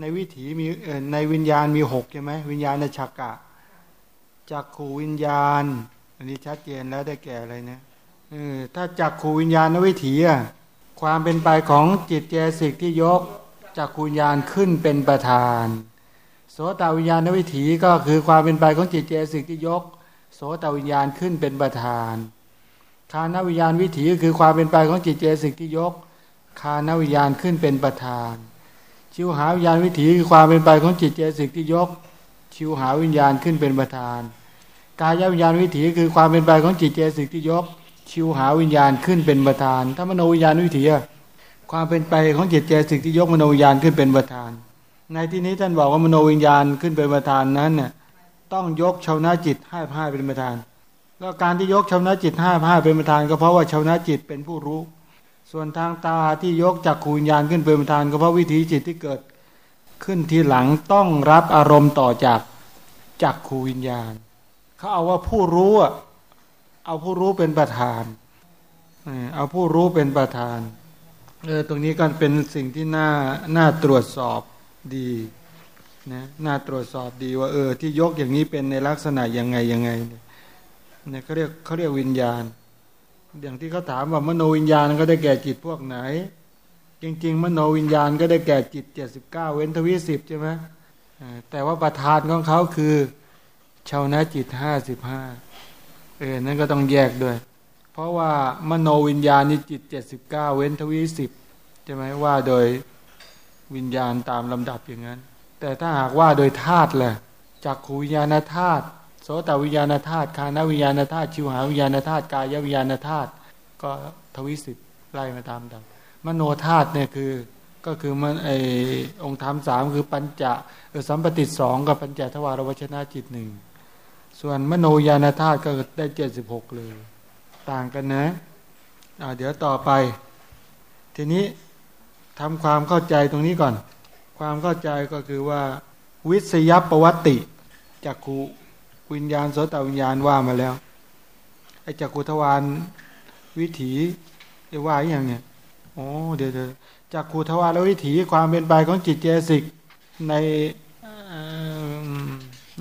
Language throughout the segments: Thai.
ในวิถีมีในวิญญาณมีหกใช่ไหมวิญญาณในฉักกะจักขูวิญญาณ อันนี้ชัดเจนแล้วได้แก่อะไรนะเออถ้าจักขูวิญญาณนวิถีอะความเป็นไปของจิตเจสิกที่ยกจักขูวิญญาณขึ้นเป็นประธาน โสตวิญญาณนวิถีก็คือความเป็นไปของจิตเจสิกที่ยก โสตวิญญาณขึ้นเป็นประธานคานวิญญาณวิถีคือความเป็นไปของจิตเจสิกที่ยกคานวิญญาณขึ้นเป็นประธาน ชิวหาวิญญาณวิถีคือความเป็นไปของจิตเจสิกที่ยก ชิวหาวิญญาณขึ้นเป็นประธาน กายวิญญาณวิถีคือความเป็นไปของจิตเจสิกที่ยก ชิวหาวิญญาณขึ้นเป็นประธานถ้ามโนวิญญาณวิถีความเป็นไปของจิตเจสิกที่ยกมโนวิญญาณขึ้นเป็นประธาน ในที่นี้ท่านบอกว่ามโนวิญญาณขึ้นเป็นประธานนั้นเนี่ยต้องยกชาวนาจิตให้ผ้าเป็นประธาน แล้วการที่ยกชาวนะจิตให้าผ้าเป็นประธาน ก็เพราะว่าชาวนะจิตเป็นผู้รู้ ส่วนทางตาที่ยกจากขูญญาณขึ้นเป็นประธานก็เพราะวิถีจิตที่เกิดขึ้นทีหลังต้องรับอารมณ์ต่อจากจากขูวิญญาณเขาเอาว่าผู้รู้เอาผู้รู้เป็นประธานเอาผู้รู้เป็นประธานเออตรงนี้ก็เป็นสิ่งที่น่าน่าตรวจสอบดีนะน่าตรวจสอบดีว่าเออที่ยกอย่างนี้เป็นในลักษณะยังไงยังไงเนี่ยเขาเรียกเขาเรียกวิญญาณ อย่างที่เขาถามว่ามโนวิญญาณก็ได้แก่จิตพวกไหน จริง ๆ มโนวิญญาณก็ได้แก่จิตเจ็ดสิบเก้าเว้นทวิสิบใช่ไหมแต่ว่าประธานของเขาคือชาวนะจิตห้าสิบห้าเออนั่นก็ต้องแยกด้วย เพราะว่ามโนวิญญาณนี่จิตเจ็ดสิบเก้าเว้นทวิสิบใช่ไหมว่าโดยวิญญาณตามลำดับอย่างนั้น แต่ถ้าหากว่าโดยธาตุแหละจากขูวิญญาณธาตุ โสตวิญญาณธาตุคานวิญญาณธาตุชิวหาวิญญาณธาตุกายวิญญาณธาตุก็ทวิสิทธิ์ไล่มาตามดังมโนธาตุเนี่ยคือก็คือมันไอองค์ธรรมสามคือปัญจะสัมปติสองกับปัญจทวารวชนะจิตหนึ่งส่วนมโนญาณธาตุก็ได้เจ็ดสิบหกเลย ต่างกันนะะเดี๋ยวต่อไป ทีนี้ทำความเข้าใจตรงนี้ก่อน ความเข้าใจก็คือว่า วิสยปวัติจักขุ วิญญาณโสตวิญญาณว่ามาแล้วไอ้จักรุทวานวิถีจะว่าอย่างเนี้ยโอ้เดี๋ยวจักรุทวานแล้ววิถีความเป็นไปของจิตเจสิกใน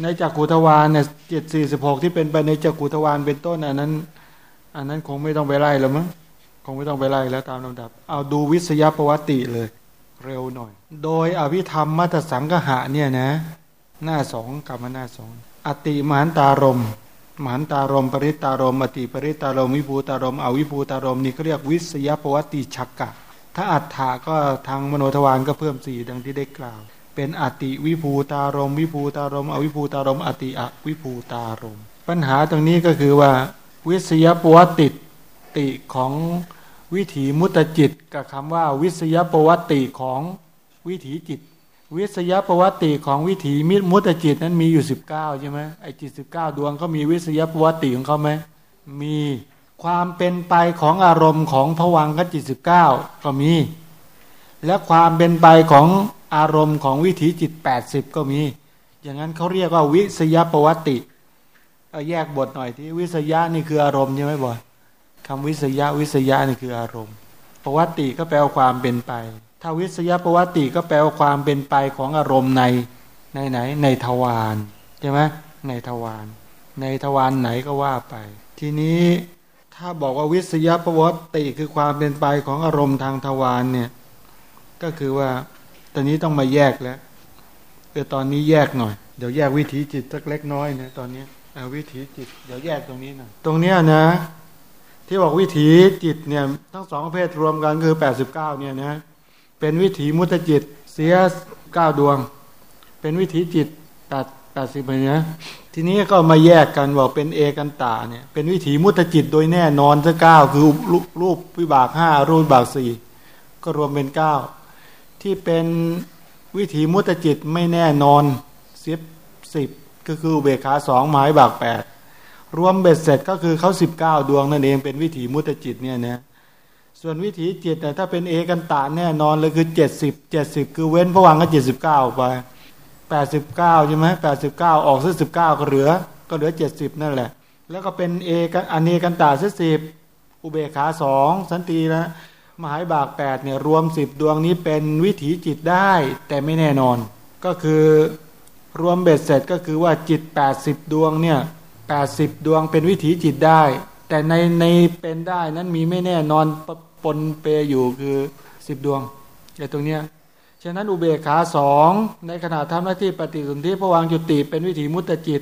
ในจักรุทวานเนี่ยเจ็ดสี่สิบหกที่เป็นไปในจักรุทวานเป็นต้นอันนั้น อันนั้นคงไม่ต้องไปไล่แล้วมั้งคงไม่ต้องไปไล่แล้วตามลำดับ เอาดูวิสยประวัติเลย เร็วหน่อย โดยอภิธรรมมัตสังกหะเนี่ยนะ หน้าสองกลับมาหน้าสอง อติมหันตารมมหันตารมปริตารมอติปริตารมวิภูตารมอวิภูตารมนี่เขาเรียกวิสยปวัติชักกะ ถ้าอัฏฐาก็ทางมโนทวารก็เพิ่มสี่ดังที่ได้กล่าว เป็นอติวิภูตารมวิภูตารมอวิภูตารมอติอวิภูตารม ปัญหาตรงนี้ก็คือว่า วิสยปวัติติของวิถีมุตจิตกับคำว่าวิสยปวัติของวิถีจิต วิสยประวัติของวิถีมิมุตจิตนั้นมีอยู่สิบเก้าใช่ไหมไอจิตสิบเก้าดวงเขามีวิสยประวัติของเขาไหมมีความเป็นไปของอารมณ์ของผวังกจิตสิบเก้าก็มี และความเป็นไปของอารมณ์ของวิถีจิตแปดสิบก็มี อย่างนั้นเขาเรียกว่าวิสยประวัติเอาแยกบทหน่อยที่วิสยะนี่คืออารมณ์ใช่ไหมบอยคำวิสยะวิสยะนี่คืออารมณ์ประวัติก็แปลความเป็นไป ถ้าวิสยประวัติก็แปลว่าความเป็นไปของอารมณ์ในในไหนในทวารใช่ไหมในทวารในทวารไหนก็ว่าไป ทีนี้ถ้าบอกว่าวิสยประวัติคือความเป็นไปของอารมณ์ทางทวารเนี่ยก็คือว่าตอนนี้ต้องมาแยกแล้วเออตอนนี้แยกหน่อย เดี๋ยวแยกวิถีจิตสักเล็กน้อยนะตอนนี้อวิถีจิต เดี๋ยวแยกตรงนี้หน่อยตรงเนี้ยนะ ที่บอกวิถีจิตเนี่ยทั้งสองประเภทรวมกันคือแปดสิบเก้าเนี่ยนะ เป็นวิถีมุตจิต เสียเก้าดวง เป็นวิถีจิตตัดแปดสิบเนี่ยทีนี้ก็มาแยกกันบอกเป็นเอกันตาเนี่ยเป็นวิถีมุตจิตโดยแน่นอนจะเก้าคือรูปวิบากห้ารูปวิบากสี่ก็รวมเป็นเก้าที่เป็นวิถีมุตจิตไม่แน่นอนสิบสิบก็คือเบขาสองหมายบากแปดรวมเบ็ดเสร็จก็คือเขาสิบเก้าดวงนั่นเองเป็นวิถีมุตจิตเนี่ยนะ ส่วนวิถีจิตแต่ถ้าเป็นเอกันตาแน่นอนเลยคือเจ็ดสิบเจ็ดสิบคือเว้นพระวังก็เจ็ดสิบเก้าไปแปดสิบเก้าใช่ไหมแปดสิบเก้าออกซะสิบเก้าก็เหลือ ก็เหลือเจ็ดสิบนั่นแหละ แล้วก็เป็นเอกันอเนกันตาซะสิบอุเบกขาสองสันตินะมหาบากแปดเนี่ยรวมสิบดวงนี้เป็นวิถีจิตได้ แต่ไม่แน่นอน ก็คือรวมเบ็ดเสร็จก็คือว่าจิต80ดสิบดวงเนี่ย80ดวงเป็นวิถีจิตได้ แต่ในในเป็นได้นั้นมีไม่แน่นอนปนเปอยู่คือ10ดวงไอ้ตรงเนี้ยฉะนั้นอุเบกขาสองในขณะทำหน้าที่ปฏิสนธิพระวังจุติเป็นวิถีมุตจิต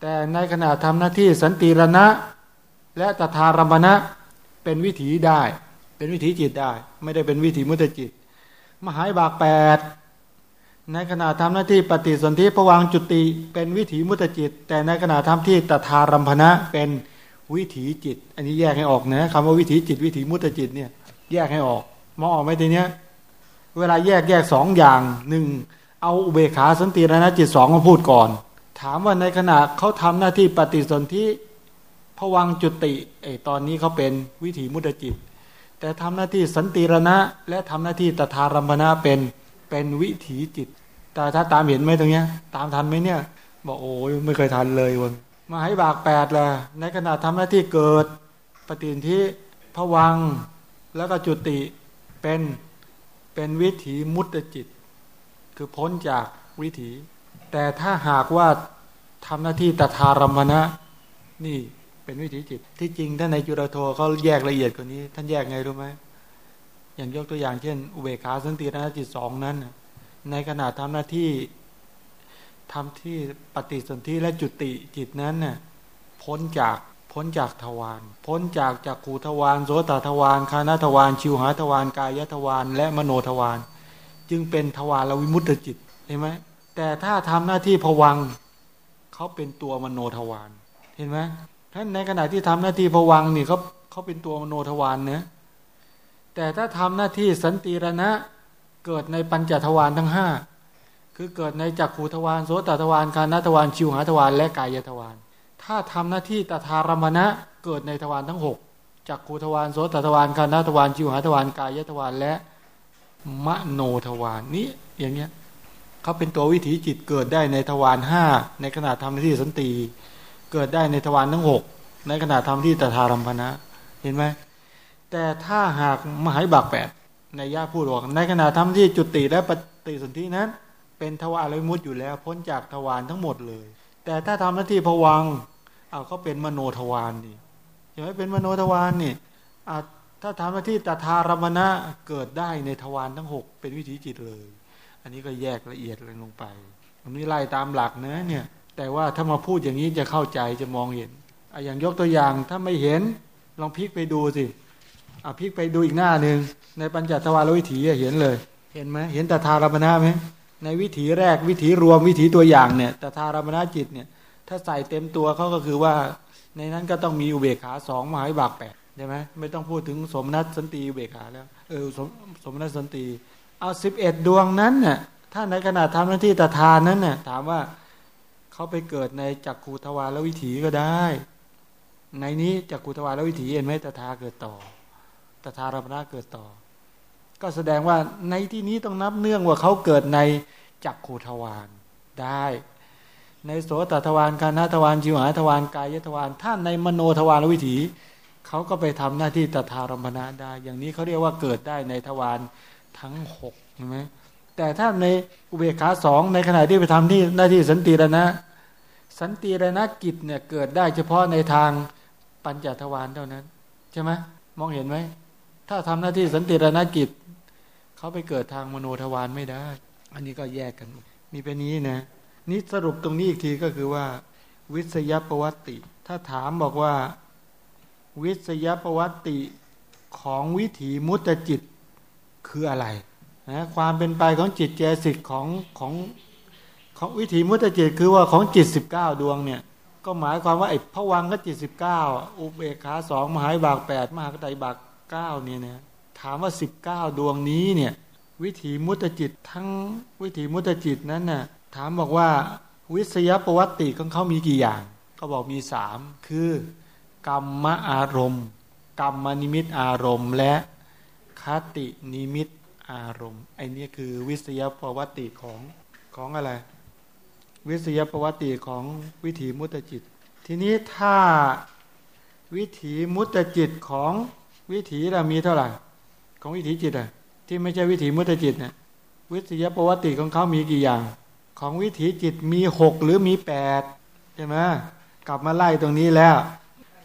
แต่ในขณะทำหน้าที่สันติรณะ และตถารมณะเป็นวิถีได้ เป็นวิถีจิตได้ ไม่ได้เป็นวิถีมุตจิต มหายบากแปดในขณะทำหน้าที่ปฏิสนธิพระวังจุติเป็นวิถีมุตจิต แต่ในขณะทำที่ตถารมพนะเป็น วิถีจิต อันนี้แยกให้ออกนะคำว่าวิถีจิต วิถีมุตจิตเนี่ยแยกให้ออกมองออกไหมทีเนี้ย เวลาแยกแยกสองอย่างหนึ่งเอาอุเบขาสันติรณจิตสองมาพูดก่อน ถามว่าในขณะเขาทำหน้าที่ปฏิสนธิพวังจุติไอตอนนี้เขาเป็นวิถีมุตจิต แต่ทำหน้าที่สันติรณะ และทำหน้าที่ตถารัมพนะเป็นเป็นวิถีจิต แต่ถ้าตามเห็นไหมตรงเนี้ย ตามทันไหมเนี่ยบอกโอ้ยไม่เคยทันเลยวัน มาให้บากแปดแหละในขณะทำหน้าที่เกิด ปฏิทินพวังแล้วก็จุติเป็นเป็นวิถีมุตจิต คือพ้นจากวิถี แต่ถ้าหากว่าทำหน้าที่ตถารมณะนี่เป็นวิถีจิต ที่จริงท่านในจุฬาโทเขาแยกละเอียดกว่านี้ ท่านแยกไงรู้ไหมอย่างยกตัวอย่างเช่น อุเบกขาสันติรณจิตสองนั้น ในขณะทำหน้าที่ ทำที่ปฏิสนธิและจุติจิตนั้นน่ะพ้นจากพ้นจากทวารพ้นจากจากขูทวารโสตทวารคานาทวารชิวหาทวารกายทวารและมโนทวารจึงเป็นทวารวิมุตตจิตเห็นไหมแต่ถ้าทำหน้าที่ผวังเขาเป็นตัวมโนทวารเห็นไหมท่านในขณะที่ทำหน้าที่ผวังนี่เขาเขาเป็นตัวมโนทวารเนะแต่ถ้าทำหน้าที่สันติรณะเกิดในปัญจทวารทั้งห้า คือเกิดในจักขูทวารโสตทวารคานาทวารชิวหาทวารและกายทวารถ้าทำหน้าที่ตถารมณะเกิดในทวารทั้งหกจักขูทวารโสตทวารคานาทวารชิวหาทวารกายทวารและมโนทวารนี้อย่างเนี้ยเขาเป็นตัววิถีจิตเกิดได้ในทวารห้าในขณะทำหน้าที่สันติเกิดได้ในทวารทั้งหกในขณะทำที่ตถารมพนะเห็นไหมแต่ถ้าหากมหายบักแปดในย่าพูดบอกในขณะทำที่จุติและปฏิสนธินั้น เป็นทวารละมุดอยู่แล้ว พ้นจากทวารทั้งหมดเลย แต่ถ้าทำหน้าที่ผวังเอาเขาเป็นมโนทวารนี่ใช่ไหมเป็นมโนทวารนี่ถ้าทำหน้าที่ตถารมณะเกิดได้ในทวารทั้งหกเป็นวิถีจิตเลย อันนี้ก็แยกละเอียดลงไปอันนี้ไล่ตามหลักนะเนี่ย แต่ว่าถ้ามาพูดอย่างนี้จะเข้าใจจะมองเห็นอย่างยกตัวอย่างถ้าไม่เห็นลองพลิกไปดูสิอพลิกไปดูอีกหน้าหนึ่งในปัญจทวารวิถีเห็นเลย เห็นไหมเห็นตถารมณะไหม ในวิถีแรกวิถีรวมวิถีตัวอย่างเนี่ยแตถารมณจิตเนี่ย ถ้าใส่เต็มตัวเขาก็คือว่า ในนั้นก็ต้องมีอุเบกขาสองมหาวิบากแปดใช่ไหมไม่ต้องพูดถึงสมนัตสันติอุเบกขาแล้วเออสมสมนัตสันติเอาสิบเอ็ดดวงนั้นเนี่ยถ้าในขณะทำหน้าที่ตถานั้นเนี่ยถามว่าเขาไปเกิดในจักขูทวารวิถีก็ได้ ในนี้จักขูทวารวิถีเห็นไหมตถาเกิดต่อตถารมณะเกิดต่อ ก็แสดงว่าในที่นี้ต้องนับเนื่องว่าเขาเกิดในจักขูทวารได้ ในโสตทวารคานาทวารจิวหาทวารกายทวารท่านในมโนทวารวิถี เขาก็ไปทำหน้าที่ตถารมณะได้ อย่างนี้เขาเรียกว่าเกิดได้ในทวารทั้งหกใช่ไหมแต่ถ้าในอุเบกขาสองในขณะที่ไปทำที่หน้าที่สันติรณะ สันติรณกิจเนี่ยเกิดได้เฉพาะในทางปัญจทวารเท่านั้น ใช่ไหมมองเห็นไหมถ้าทำหน้าที่สันติรณกิจ เขาไปเกิดทางมโนทวารไม่ได้ อันนี้ก็แยกกันมีเป็นนี้นะ นี่สรุปตรงนี้อีกทีก็คือว่า วิสยประวัติ ถ้าถามบอกว่า วิสยประวัติของวิถีมุตจิตคืออะไรนะความเป็นไปของจิตเจสิกของของของวิถีมุตจิตคือว่าของจิตสิบเก้าดวงเนี่ย ก็หมายความว่าไอ้พวังก็จิตสิบเก้าอุเบกขาสองมหายบากแปดมหากไตบากเก้าเนี่ยนะ ถามว่าสิบเก้าดวงนี้เนี่ยวิถีมุตจิตทั้งวิถีมุตจิตนั้นน่ะถามบอกว่าวิสยประวัติของเขามีกี่อย่างก็บอกมีสามคือกรรมอารมณ์ กรรมนิมิตอารมณ์ และคตินิมิตอารมณ์ไอเนี้ยคือวิสยประวัติของของอะไร วิสยประวัติของวิถีมุตจิต ทีนี้ถ้าวิถีมุตจิตของวิถีเรามีเท่าไหร่ ของวิถีจิตอะที่ไม่ใช่วิถีมุตจิตเนี่ยวิทยาประวัติของเขามีกี่อย่าง ของวิถีจิตมีหกหรือมีแปดใช่ไหมกลับมาไล่ตรงนี้แล้ว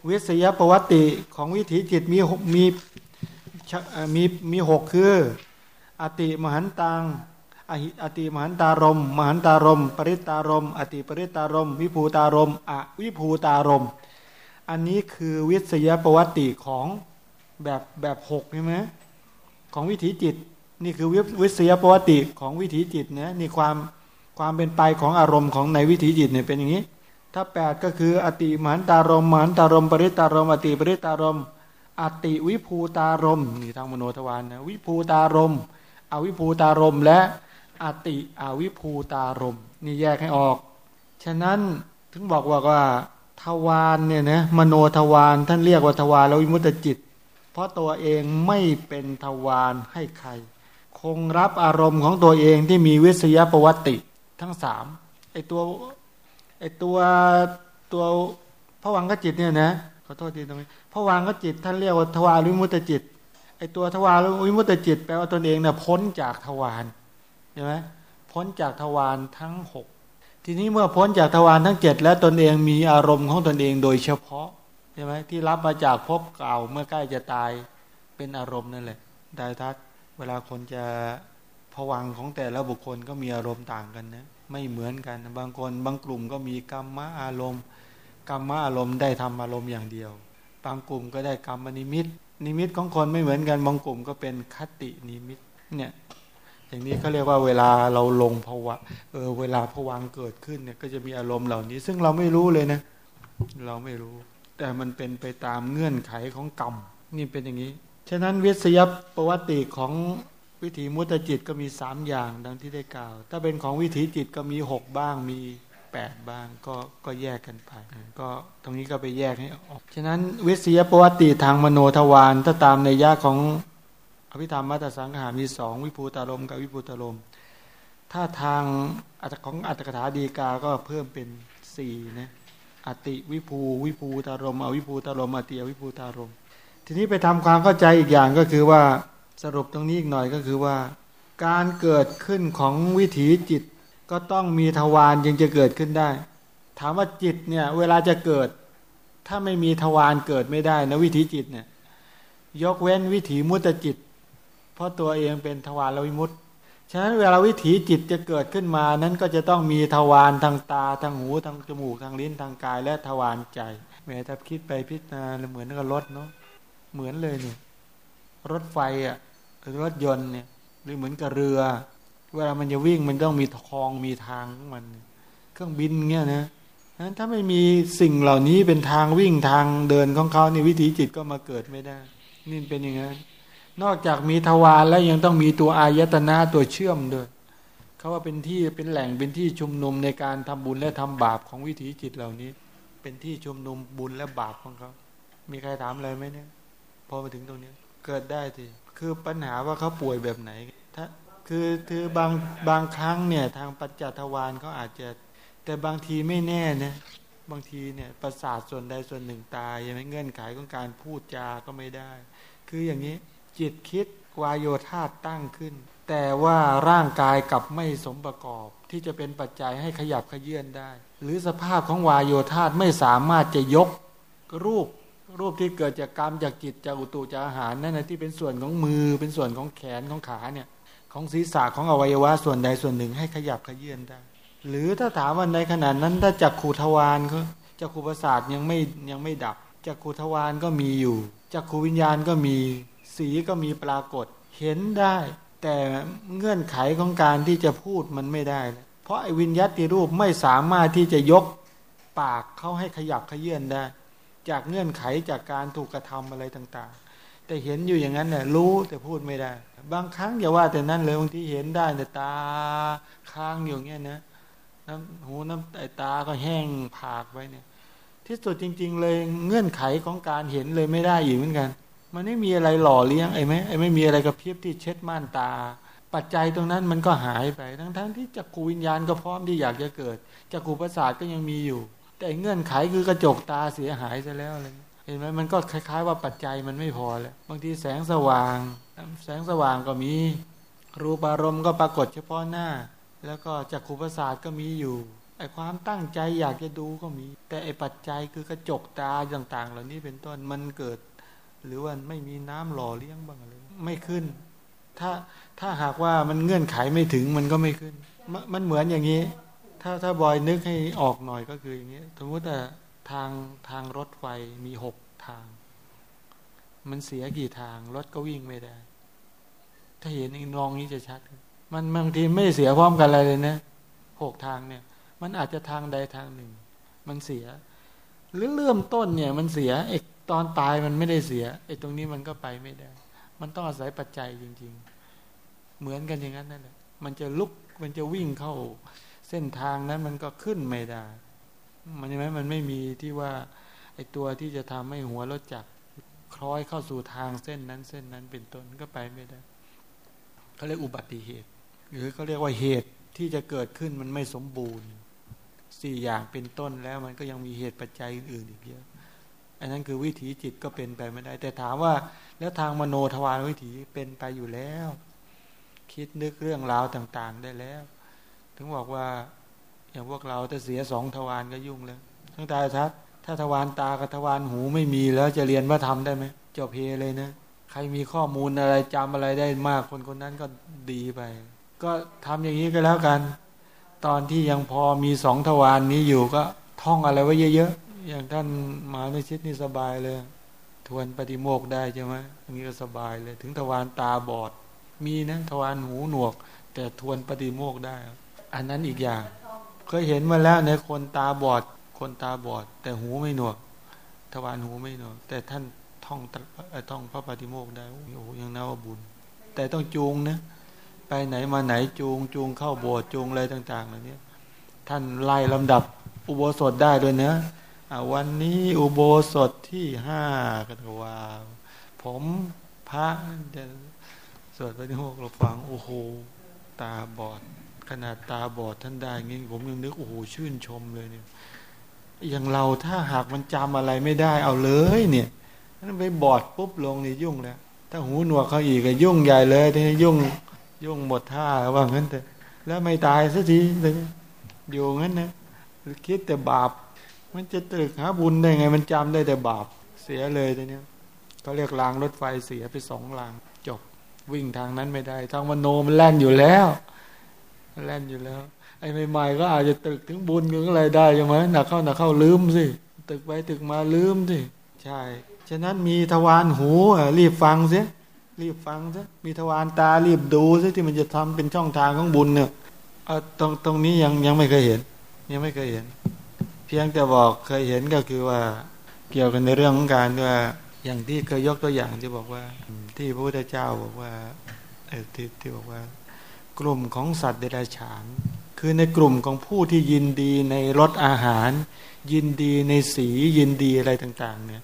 วิทยาประวัติของวิถีจิตมีมีมีมีหกคือ อติมหันตังอหิอติมหันตารม มหันตารม ปริตารม อติปริตารม วิภูตารม อวิภูตารม อันนี้คือวิทยาประวัติของแบบแบบหกใช่ไหม ของวิถีจิต นี่คือวิทยปวติของวิถีจิตนะนี่ความความเป็นไปของอารมณ์ของในวิถีจิตเนี่ยเป็นอย่างนี้ ถ้าแปดก็คืออติมหันตารมมหันตารมปริตารม อติปริตารมอติวิภูตารมนี่ทางมโนทวารนะวิภูตารมอวิภูตารมและอติอวิภูตารมนี่แยกให้ออก ฉะนั้นถึงบอกว่าว่าทวารเนี่ยนะมโนทวารท่านเรียกว่าทวารแล้ววิมุตจิต เพราะตัวเองไม่เป็นทวารให้ใคร คงรับอารมณ์ของตัวเองที่มีวิสยประวัติทั้งสามไอตัวไอตัวตัวพระวังกจิตเนี่ยนะขอโทษทีตรงนี้พระวังกจิตท่านเรียกว่าทวารวิมุตตจิตไอตัวทวารวิมุตตจิตแปลว่าตนเองเนี่ยพ้นจากทวารใช่ไหมพ้นจากทวารทั้งหกทีนี้เมื่อพ้นจากทวารทั้งเจ็ดแล้วตนเองมีอารมณ์ของตนเองโดยเฉพาะ ใช่ไหมที่รับมาจากภพเก่าเมื่อใกล้จะตายเป็นอารมณ์นั่นแหละได้ทัศเวลาคนจะผวังของแต่ละบุคคลก็มีอารมณ์ต่างกันนะไม่เหมือนกัน บางคนบางกลุ่มก็มีกรรมะอารมณ์กรรมะอารมณ์ได้ทำอารมณ์อย่างเดียว บางกลุ่มก็ได้กรรมนิมิต นิมิตของคนไม่เหมือนกันบางกลุ่มก็เป็นคตินิมิตเนี่ยอย่างนี้เขาเรียกว่าเวลาเราลงภาวะเออเวลาผวังเกิดขึ้นเนี่ยก็จะมีอารมณ์เหล่านี้ ซึ่งเราไม่รู้เลยนะ เราไม่รู้ แต่มันเป็นไปตามเงื่อนไขของกรรม นี่เป็นอย่างนี้ ฉะนั้นวิสยประวัติของวิถีมุตจิตก็มีสามอย่างดังที่ได้กล่าว ถ้าเป็นของวิถีจิตก็มีหกบ้างมีแปดบ้างก็ก็แยกกันไป ก็ตรงนี้ก็ไปแยกให้ออก ฉะนั้นวิสยประวัติทางมโนทวารถ้าตามในยะของอภิธรรมมัตสังหามีสองวิภูตารมกับวิภูตารมถ้าทางอัตของอัตถกถาดีกาก็เพิ่มเป็นสี่นะ อติวิภูวิภูตารมอวิภูตารมอติอวิภูตารม ทีนี้ไปทำความเข้าใจอีกอย่างก็คือว่าสรุปตรงนี้อีกหน่อยก็คือว่า การเกิดขึ้นของวิถีจิตก็ต้องมีทวารยังจะเกิดขึ้นได้ ถามว่าจิตเนี่ยเวลาจะเกิด ถ้าไม่มีทวารเกิดไม่ได้นะวิถีจิตเนี่ยยกเว้นวิถีมุตจิต เพราะตัวเองเป็นทวารวิมุตต์ ฉะนั้นเวลาวิถีจิตจะเกิดขึ้นมานั้นก็จะต้องมีทวารทางตาทางหูทางจมูกทางลิ้นทางกาย และทวารใจแม้ถ้าคิดไปพิจารณาเหมือนกับรถเนาะเหมือนเลยเนี่ยรถไฟอะรถยนต์เนี่ยหรือเหมือนกับเรือ เวลามันจะวิ่งมันต้องมีทองมีทางของมัน เครื่องบินเงี้ยนะนั้นถ้าไม่มีสิ่งเหล่านี้เป็นทางวิ่งทางเดินของเขาในวิถีจิตก็มาเกิดไม่ได้ นี่เป็นอย่างนั้น นอกจากมีทวารแล้วยังต้องมีตัวอายตนะตัวเชื่อมด้วยเขาว่าเป็นที่เป็นแหล่งเป็นที่ชุมนุมในการทำบุญและทำบาปของวิถีจิตเหล่านี้ เป็นที่ชุมนุมบุญและบาปของเขา มีใครถามอะไรไหมเนี่ย พอมาถึงตรงนี้เกิดได้ทีคือปัญหาว่าเขาป่วยแบบไหนถ้าคือคือบางบางครั้งเนี่ยทางปัจจัตวารเขาอาจจะ แต่บางทีไม่แน่นะบางทีเนี่ยประสาทส่วนใดส่วนหนึ่งตายยังไม่เงื่อนไขของการพูดจาก็ไม่ได้ คืออย่างนี้ จิตคิดวายโยธาตั้งขึ้น แต่ว่าร่างกายกลับไม่สมประกอบ ที่จะเป็นปัจจัยให้ขยับขยื่นได้ หรือสภาพของวายโยธาไม่สามารถจะยกรูปรูปที่เกิดจากกรรมจากจิตจากอุตุจากอาหารนั่นนะที่เป็นส่วนของมือเป็นส่วนของแขนของขาเนี่ยของศีรษะของอวัยวะส่วนใดส่วนหนึ่งให้ขยับขยื่นได้ หรือถ้าถามว่าในขณะนั้นถ้าจักขูทวารเขาจักขูประสาทยังไม่ยังไม่ดับจักขูทวารก็มีอยู่จักขูวิญญาณก็มี สีก็มีปรากฏเห็นได้ แต่เงื่อนไขของการที่จะพูดมันไม่ได้ เพราะไอ้วิญญาติรูปไม่สามารถที่จะยกปากเขาให้ขยับขยื่นได้ จากเงื่อนไขจากการถูกกระทำอะไรต่างๆ แต่เห็นอยู่อย่างนั้นเนี่ยรู้แต่พูดไม่ได้ บางครั้งอย่าว่าแต่นั้นเลยบางทีเห็นได้แต่ตาค้างอยู่เงี้ยนะน้ำหูน้ำไอตาก็แห้งผากไว้เนี่ย ที่สุดจริง ๆ เลยเงื่อนไขของการเห็นเลยไม่ได้อีกเหมือนกัน มันไม่มีอะไรหล่อเลี้ยงไอ้ไหมไอ้ไม่มีอะไรกระเพริบที่เช็ดม่านตา ปัจจัยตรงนั้นมันก็หายไป ทั้งๆทที่จักรวิญญาณก็พร้อมที่อยากจะเกิดจักรประสาทก็ยังมีอยู่ แต่เงื่อนไขคือกระจกตาเสียหายซะแล้วเลยเห็นไหมมันก็คล้าย ๆ ว่าปัจจัยมันไม่พอแล้วบางทีแสงสว่าง แสงสว่างก็มี รูปารมณ์ก็ปรากฏเฉพาะหน้า แล้วก็จักขุประสาทก็มีอยู่ไอความตั้งใจอยากจะดูก็มี แต่ไอปัจจัยคือกระจกตาต่างๆ เหล่านี้เป็นต้นมันเกิด หรือว่าไม่มีน้ำหล่อเลี้ยงบ้างอะไรไม่ขึ้น ถ้าถ้าหากว่ามันเงื่อนไขไม่ถึงมันก็ไม่ขึ้นมันเหมือนอย่างนี้ ถ้าถ้าบอยนึกให้ออกหน่อยก็คืออย่างนี้สมมติว่ทางทางรถไฟมีหกทาง มันเสียกี่ทางรถก็วิ่งไม่ได้ ถ้าเห็นอีกนองนี้จะชัด มันบางทีไม่เสียพร้อมกันอะไรเลยนะหกทางเนี่ย มันอาจจะทางใดทางหนึ่ง มันเสีย หรือเริ่มต้นเนี่ย มันเสียไอ้ ตอนตายมันไม่ได้เสียไอ้ตรงนี้มันก็ไปไม่ได้ มันต้องอาศัยปัจจัยจริง ๆ เหมือนกันอย่างนั้นนั่นแหละมันจะลุกมันจะวิ่งเข้า เส้นทางนั้นมันก็ขึ้นไม่ได้ มันใช่ไหมมันไม่มีที่ว่าไอ้ตัวที่จะทำให้หัวรถจักรคล้อยเข้าสู่ทางเส้นนั้นเส้นนั้นเป็นต้นก็ไปไม่ได้เขาเรียกอุบัติเหตุ หรือเขาเรียกว่าเหตุที่จะเกิดขึ้นมันไม่สมบูรณ์สี่อย่างเป็นต้นแล้วมันก็ยังมีเหตุปัจจัยอื่นอีกเยอะ อันนั้นคือวิถีจิตก็เป็นไปไม่ได้ แต่ถามว่า แล้วทางมโนทวารวิถีเป็นไปอยู่แล้ว คิดนึกเรื่องราวต่าง ๆ ได้แล้ว ถึงบอกว่าอย่างพวกเราถ้าเสียสองทวารก็ยุ่งแล้วทั้งตาทัศถ้าทวารตากับทวารหูไม่มีแล้วจะเรียนว่าทำได้ไหมจบเพเลยนะใครมีข้อมูลอะไรจำอะไรได้มากคนคนนั้นก็ดีไป ก็ทำอย่างนี้ก็แล้วกัน ตอนที่ยังพอมีสองทวารนนี้อยู่ก็ท่องอะไรไว้เยอะๆ อย่างท่านมาในชิดนี่สบายเลย ทวนปฏิโมกได้ใช่ไหมอันนี้ก็สบายเลย ถึงทวารตาบอด มีนะทวารหูหนวก แต่ทวนปฏิโมกได้ อันนั้นอีกอย่าง เคยเห็นมาแล้วในคนตาบอด คนตาบอด แต่หูไม่หนวก ทวารหูไม่หนวก แต่ท่านท่องท่องพระปฏิโมกได้โอ้โหยังน่าวบุญ แต่ต้องจูงนะไปไหนมาไหนจูงจูงเข้าโบสถ์จูงอะไรต่างๆเหล่านี้ท่านไล่ลำดับอุโบสถได้ด้วยเนะ วันนี้อุโบสถที่ห้ากันว่าผมพระจะสวดปฏิโมกเราฟังโอ้โหตาบอด ขนาดตาบอดท่านได้งี้ผมยังนึกโอ้โหชื่นชมเลยเนี่ยอย่างเราถ้าหากมันจำอะไรไม่ได้เอาเลยเนี่ยนั่นไปบอดปุ๊บลงนี่ยุ่งแล้วถ้าหูหนวกเขาอีกก็ยุ่งใหญ่เลยทีนี้ยุ่งยุ่งหมดท่าว่างั้นแต่แล้วไม่ตายสักทีเลยอยู่งั้นนะคิดแต่บาป มันจะตึกหาบุญได้ไง มันจำได้แต่บาปเสียเลยทีนี้เขาเรียกรางรถไฟเสียไปสองรางจบวิ่งทางนั้นไม่ได้ ทางมโนมันแล่นอยู่แล้วแล่นอยู่แล้ว ไอ้ใหม่ๆก็อาจจะตึกถึงบุญถึงอะไรได้ใช่ไหมหนักเข้าหนักเข้าลืมสิตึกไปตึกมาลืมสิใช่ฉะนั้นมีทวารหูรีบฟังสิรีบฟังสิมีทวารตารีบดูสิที่มันจะทำเป็นช่องทางของบุญเนี่ยเอาตรงตรงนี้ยังยังไม่เคยเห็น ยังไม่เคยเห็น พียงแต่บอกเคยเห็นก็คือว่าเกี่ยวกันในเรื่องของการว่าอย่างที่เคยยกตัวอย่างที่บอกว่า ที่พระพุทธเจ้าบอกว่าเออที่ที่บอกว่า กลุ่มของสัตว์เดรัจฉาน คือในกลุ่มของผู้ที่ยินดีในรสอาหาร ยินดีในสียินดีอะไรต่าง ๆ เนี่ย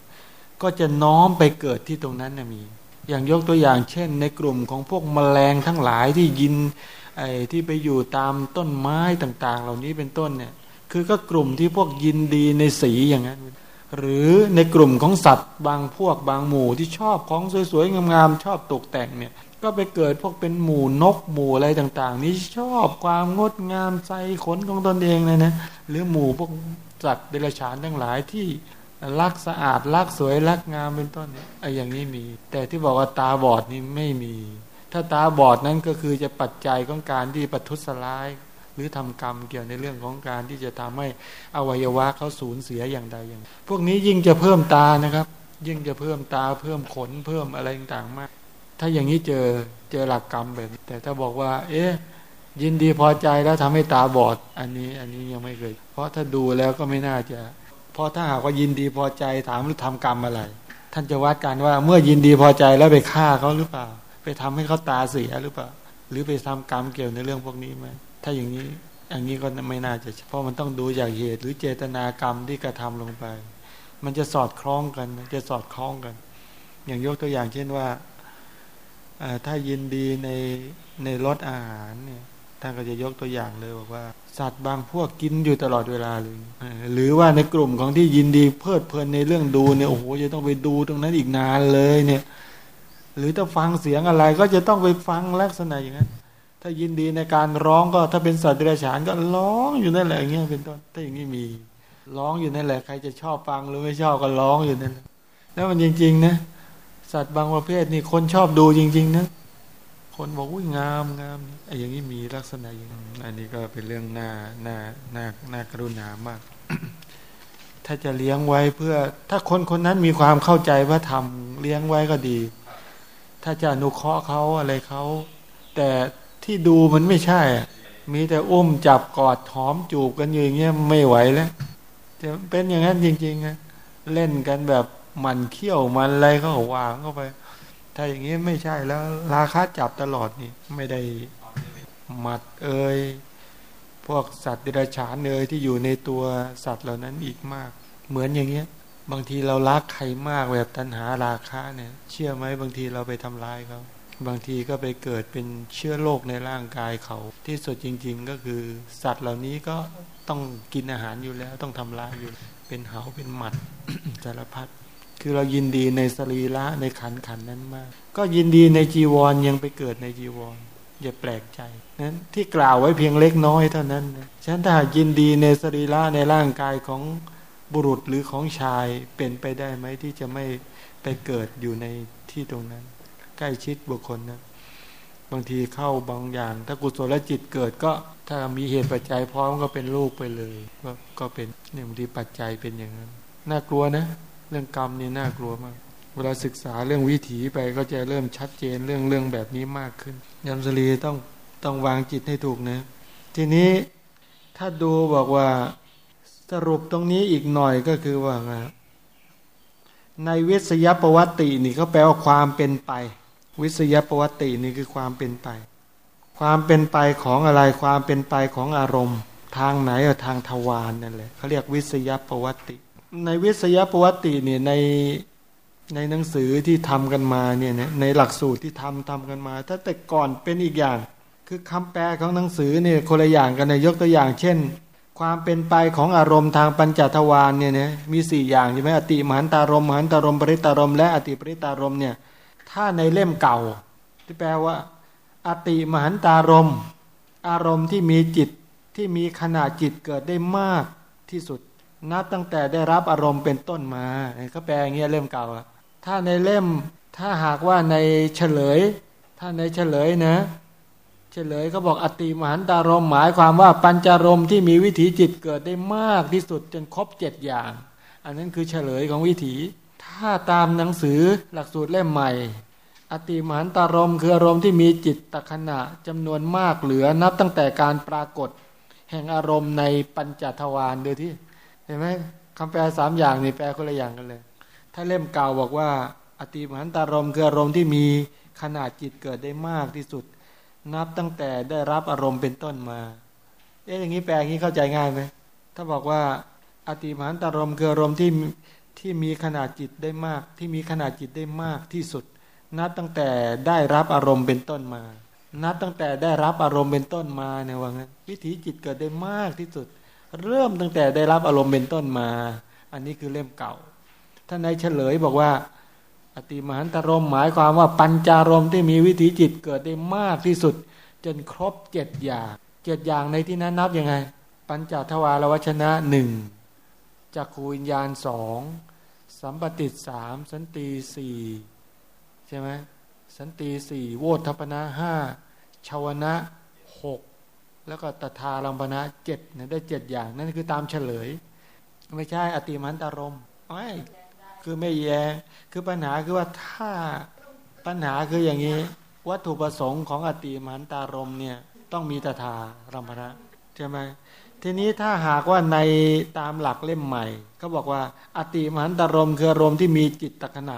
ก็จะน้อมไปเกิดที่ตรงนั้นนะมี อย่างยกตัวอย่าง เช่น ในกลุ่มของพวกมแมลงทั้งหลายที่ยินไอ้ที่ไปอยู่ตามต้นไม้ต่าง ๆ เหล่านี้เป็นต้นเนี่ย คือก็กลุ่มที่พวกยินดีในสีอย่างนั้น หรือในกลุ่มของสัตว์บางพวกบางหมู่ที่ชอบของสวยๆงามๆชอบตกแต่งเนี่ย ก็ไปเกิดพวกเป็นหมู่นกหมู่อะไรต่าง ๆ นี่ชอบความงดงามใจขนของตนเองเลยนะหรือหมู่พวกสัตว์เดรัจฉานทั้งหลายที่รักสะอาดรักสวยรักงามเป็นต้นเนี่ยไอ้อย่างนี้มี แต่ที่บอกว่าตาบอดนี่ไม่มี ถ้าตาบอดนั้นก็คือจะปัจจัยของการที่ปัทุสลาย หรือทำกรรมเกี่ยวในเรื่องของการที่จะทำให้อวัยวะเขาสูญเสียอย่างใดอย่างพวกนี้ยิ่งจะเพิ่มตานะครับ ยิ่งจะเพิ่มตาเพิ่มขนเพิ่มอะไรต่างๆมาก ถ้าอย่างนี้เจอเจอหลักกรรมแบบแต่ถ้าบอกว่า เอ๊ะยินดีพอใจแล้วทำให้ตาบอด อันนี้อันนี้ยังไม่เคย เพราะถ้าดูแล้วก็ไม่น่าจะ เพราะถ้าหากว่ายินดีพอใจถามหรือทำกรรมอะไร ท่านจะวัดกันว่าเมื่อยินดีพอใจแล้วไปฆ่าเขาหรือเปล่า ไปทำให้เขาตาเสียหรือเปล่า หรือไปทำกรรมเกี่ยวในเรื่องพวกนี้ไหม ถ้าอย่างนี้อย่างนี้ก็ไม่น่าจะเพราะมันต้องดูจากเหตุหรือเจตนากรรมที่กระทำลงไป มันจะสอดคล้องกัน จะสอดคล้องกัน อย่างยกตัวอย่างเช่นว่าถ้ายินดีในในรสอาหารเนี่ยท่านก็จะยกตัวอย่างเลยบอกว่า สัตว์บางพวกกินอยู่ตลอดเวลาเลยหรือว่าในกลุ่มของที่ยินดีเพลิดเพลินในเรื่องดูเนี่ยโอ้โหจะต้องไปดูตรงนั้นอีกนานเลยเนี่ย หรือถ้าฟังเสียงอะไรก็จะต้องไปฟังลักษณะอย่างนั้น ถ้ายินดีในการร้องก็ถ้าเป็นสัตว์เดรัจฉานก็ร้องอยู่นั่นแหละอย่างเงี้ยเป็นต้นถ้าอย่างนี้มีร้องอยู่นั่นแหละ ใครจะชอบฟังหรือไม่ชอบก็ร้องอยู่นั่นแล้วมันจริง ๆ นะ สัตว์บางประเภทนี่คนชอบดูจริง ๆ นะ คนบอกอุ้ยงามงามไอ้อย่างนี้มีลักษณะอย่างนี้อันนี้ก็เป็นเรื่องน่าน่าน่าน่ากรุณามาก ถ้าจะเลี้ยงไว้เพื่อ ถ้าคนคนนั้นมีความเข้าใจว่าทำเลี้ยงไว้ก็ดี ถ้าจะอนุเคราะห์เขาอะไรเขาแต่ ที่ดูมันไม่ใช่ มีแต่อุ้มจับกอดหอมจูบกันอยู่อย่างเงี้ยไม่ไหวแล้วจะเป็นอย่างนั้นจริงๆนะเล่นกันแบบมันเขี้ยวมันอะไรก็วางเข้าไป ถ้าอย่างนี้ไม่ใช่แล้ว ราคาจับตลอดนี่ไม่ได้หมัดเอ่ยพวกสัตว์ดิรัจฉานเอ่ยที่อยู่ในตัวสัตว์เหล่านั้นอีกมาก เหมือนอย่างเงี้ย บางทีเรารักใครมากแบบตัณหาราคะเนี่ย เชื่อไหมบางทีเราไปทำร้ายเขา บางทีก็ไปเกิดเป็นเชื้อโรคในร่างกายเขา ที่สุดจริง ๆ ก็คือ สัตว์เหล่านี้ก็ต้องกินอาหารอยู่แล้วต้องทำลายอยู่เป็นเหาเป็นหมัดสารพัดคือเรายินดีในสรีระในขันขันนั้นมาก ก็ยินดีในจีวรยังไปเกิดในจีวรอย่าแปลกใจนั้นที่กล่าวไว้เพียงเล็กน้อยเท่านั้นฉะนั้นถ้ายินดีในสรีระในร่างกายของบุรุษหรือของชายเป็นไปได้ไหมที่จะไม่ไปเกิดอยู่ในที่ตรงนั้น ใกล้ชิดบุคคลนะบางทีเข้าบางอย่าง ถ้ากุศลจิตเกิดก็ถ้ามีเหตุปัจจัยพร้อมก็เป็นลูกไปเลยก็ก็เป็นเนี่ยบางทีปัจจัยเป็นอย่างนั้นน่ากลัวนะ เรื่องกรรมนี่น่ากลัวมาก เวลาศึกษาเรื่องวิถีไปก็จะเริ่มชัดเจนเรื่องเรื่องแบบนี้มากขึ้นยมสลีต้องต้องวางจิตให้ถูกนะ ทีนี้ถ้าดูบอกว่าสรุปตรงนี้อีกหน่อยก็คือว่าในวิสยประวัตินี่เขาแปลว่าความเป็นไป วิสยประวัตินี่คือความเป็นไป ความเป็นไปของอะไรความเป็นไปของอารมณ์ ทางไหนทางทวารนนั่นแหละเขาเรียกวิสยประวัติ ในวิสยประวัติเนี่ยในในหนังสือที่ทำกันมาเนี่ยในหลักสูตรที่ทำทำกันมา ถ้าแต่ก่อนเป็นอีกอย่าง คือคำแปลของหนังสือเนี่ยคนละอย่างกันนะยกตัวอย่าง เช่น ความเป็นไปของอารมณ์ทางปัญจทวารเนี่ยนะมีสี่อย่างใช่ไหมอติมหันตารมมหันตารมปริตารมและอติปริตารมเนี่ย ถ้าในเล่มเก่า ที่แปลว่า อติมหันตารม อารมณ์ที่มีจิตที่มีขนาดจิตเกิดได้มากที่สุด นับตั้งแต่ได้รับอารมณ์เป็นต้นมาเขาแปลอย่างเงี้ยเล่มเก่าถ้าในเล่มถ้าหากว่าในเฉลย ถ้าในเฉลยนะ เฉลยเขาบอกอติมหันตารมหมายความว่าปัญจารมที่มีวิถีจิตเกิดได้มากที่สุดจนครบเจ็ดอย่าง อันนั้นคือเฉลยของวิถี ถ้าตามหนังสือหลักสูตรเล่มใหม่ อติมหันตารมคืออารมณ์ที่มีจิตตขณะจำนวนมากเหลือนับตั้งแต่การปรากฏ แห่งอารมณ์ในปัญจทวารดูที่เห็นไหมคำแปลสามอย่างนี่แปลคนละอย่างกันเลย ถ้าเล่มเก่าบอกว่า อติมหันตารมคืออารมณ์ที่มีขนาดจิตเกิดได้มากที่สุด นับตั้งแต่ได้รับอารมณ์เป็นต้นมา เอ๊ะอย่างนี้แปลอย่างนี้เข้าใจง่ายไหมถ้าบอกว่าอติมานตารมคืออารมณ์ที่ ที่มีขนาดจิตได้มาก ที่มีขนาดจิตได้มากที่สุด นับตั้งแต่ได้รับอารมณ์เป็นต้นมา นับตั้งแต่ได้รับอารมณ์เป็นต้นมาเนี่ยว่างั้นวิถีจิตเกิดได้มากที่สุด เริ่มตั้งแต่ได้รับอารมณ์เป็นต้นมา อันนี้คือเล่มเก่าท่านในเฉลยบอกว่า อติมหันตรมหมายความว่าปัญจารมที่มีวิถีจิตเกิดได้มากที่สุด จนครบเจ็ดอย่างเจ็ดอย่างในที่นั้นนับยังไง ปัญจทวารวชนะหนึ่งจักขูวิญญาณสอง สัมปติสามสันติสี่ใช่ไหมสันติสี่โวทัพนะห้าชาวนะหกแล้วก็ตถาลัมปนะเจ็ดเนี่ยได้เจ็ดอย่าง นั่นคือตามเฉลย ไม่ใช่อติมันตารมไม่คือไม่แย้คือปัญหาคือว่าถ้าปัญหาคืออย่างนี้ วัตถุประสงค์ของอติมันตารมเนี่ยต้องมีตถารัมพนะใช่ไหม ทีนี้ถ้าหากว่าในตามหลักเล่มใหม่เขาบอกว่า อติมหันตรมคืออารมณ์ที่มีจิตตขณะ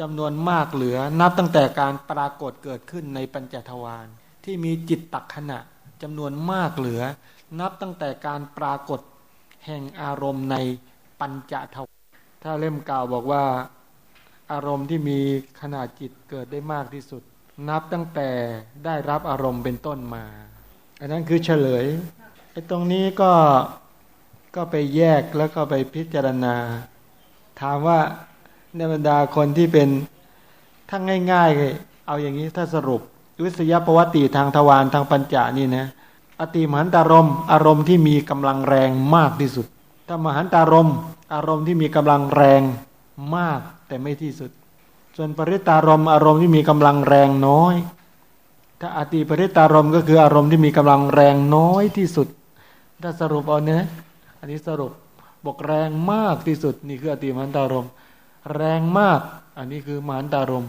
จำนวนมากเหลือ นับตั้งแต่การปรากฏเกิดขึ้นในปัญจทวารที่มีจิตตักขณะจำนวนมากเหลือ นับตั้งแต่การปรากฏแห่งอารมณ์ในปัญจทวารถ้าเล่มเก่าบอกว่าอารมณ์ที่มีขนาดจิตเกิดได้มากที่สุด นับตั้งแต่ได้รับอารมณ์เป็นต้นมา อันนั้นคือเฉลย ไอ้ตรงนี้ก็ก็ไปแยกแล้วก็ไปพิจารณา ถามว่าในบรรดาคนที่เป็นถ้าง่ายๆเอาอย่างนี้ถ้าสรุป วิสยาประวัติทางทวารทางปัญจานี่นะอติมหันตารมอารมณ์ที่มีกำลังแรงมากที่สุด ถ้ามหันตารมอารมณ์ที่มีกำลังแรงมากแต่ไม่ที่สุด ส่วนปริตารมอารมณ์ที่มีกำลังแรงน้อย ถ้าอติปริตารมก็คืออารมณ์ที่มีกำลังแรงน้อยที่สุด ถ้าสรุปเอาเนี้ยอันนี้สรุปบอกแรงมากที่สุดนี่คืออติมหันตารม แรงมาก อันนี้คือมหันตารม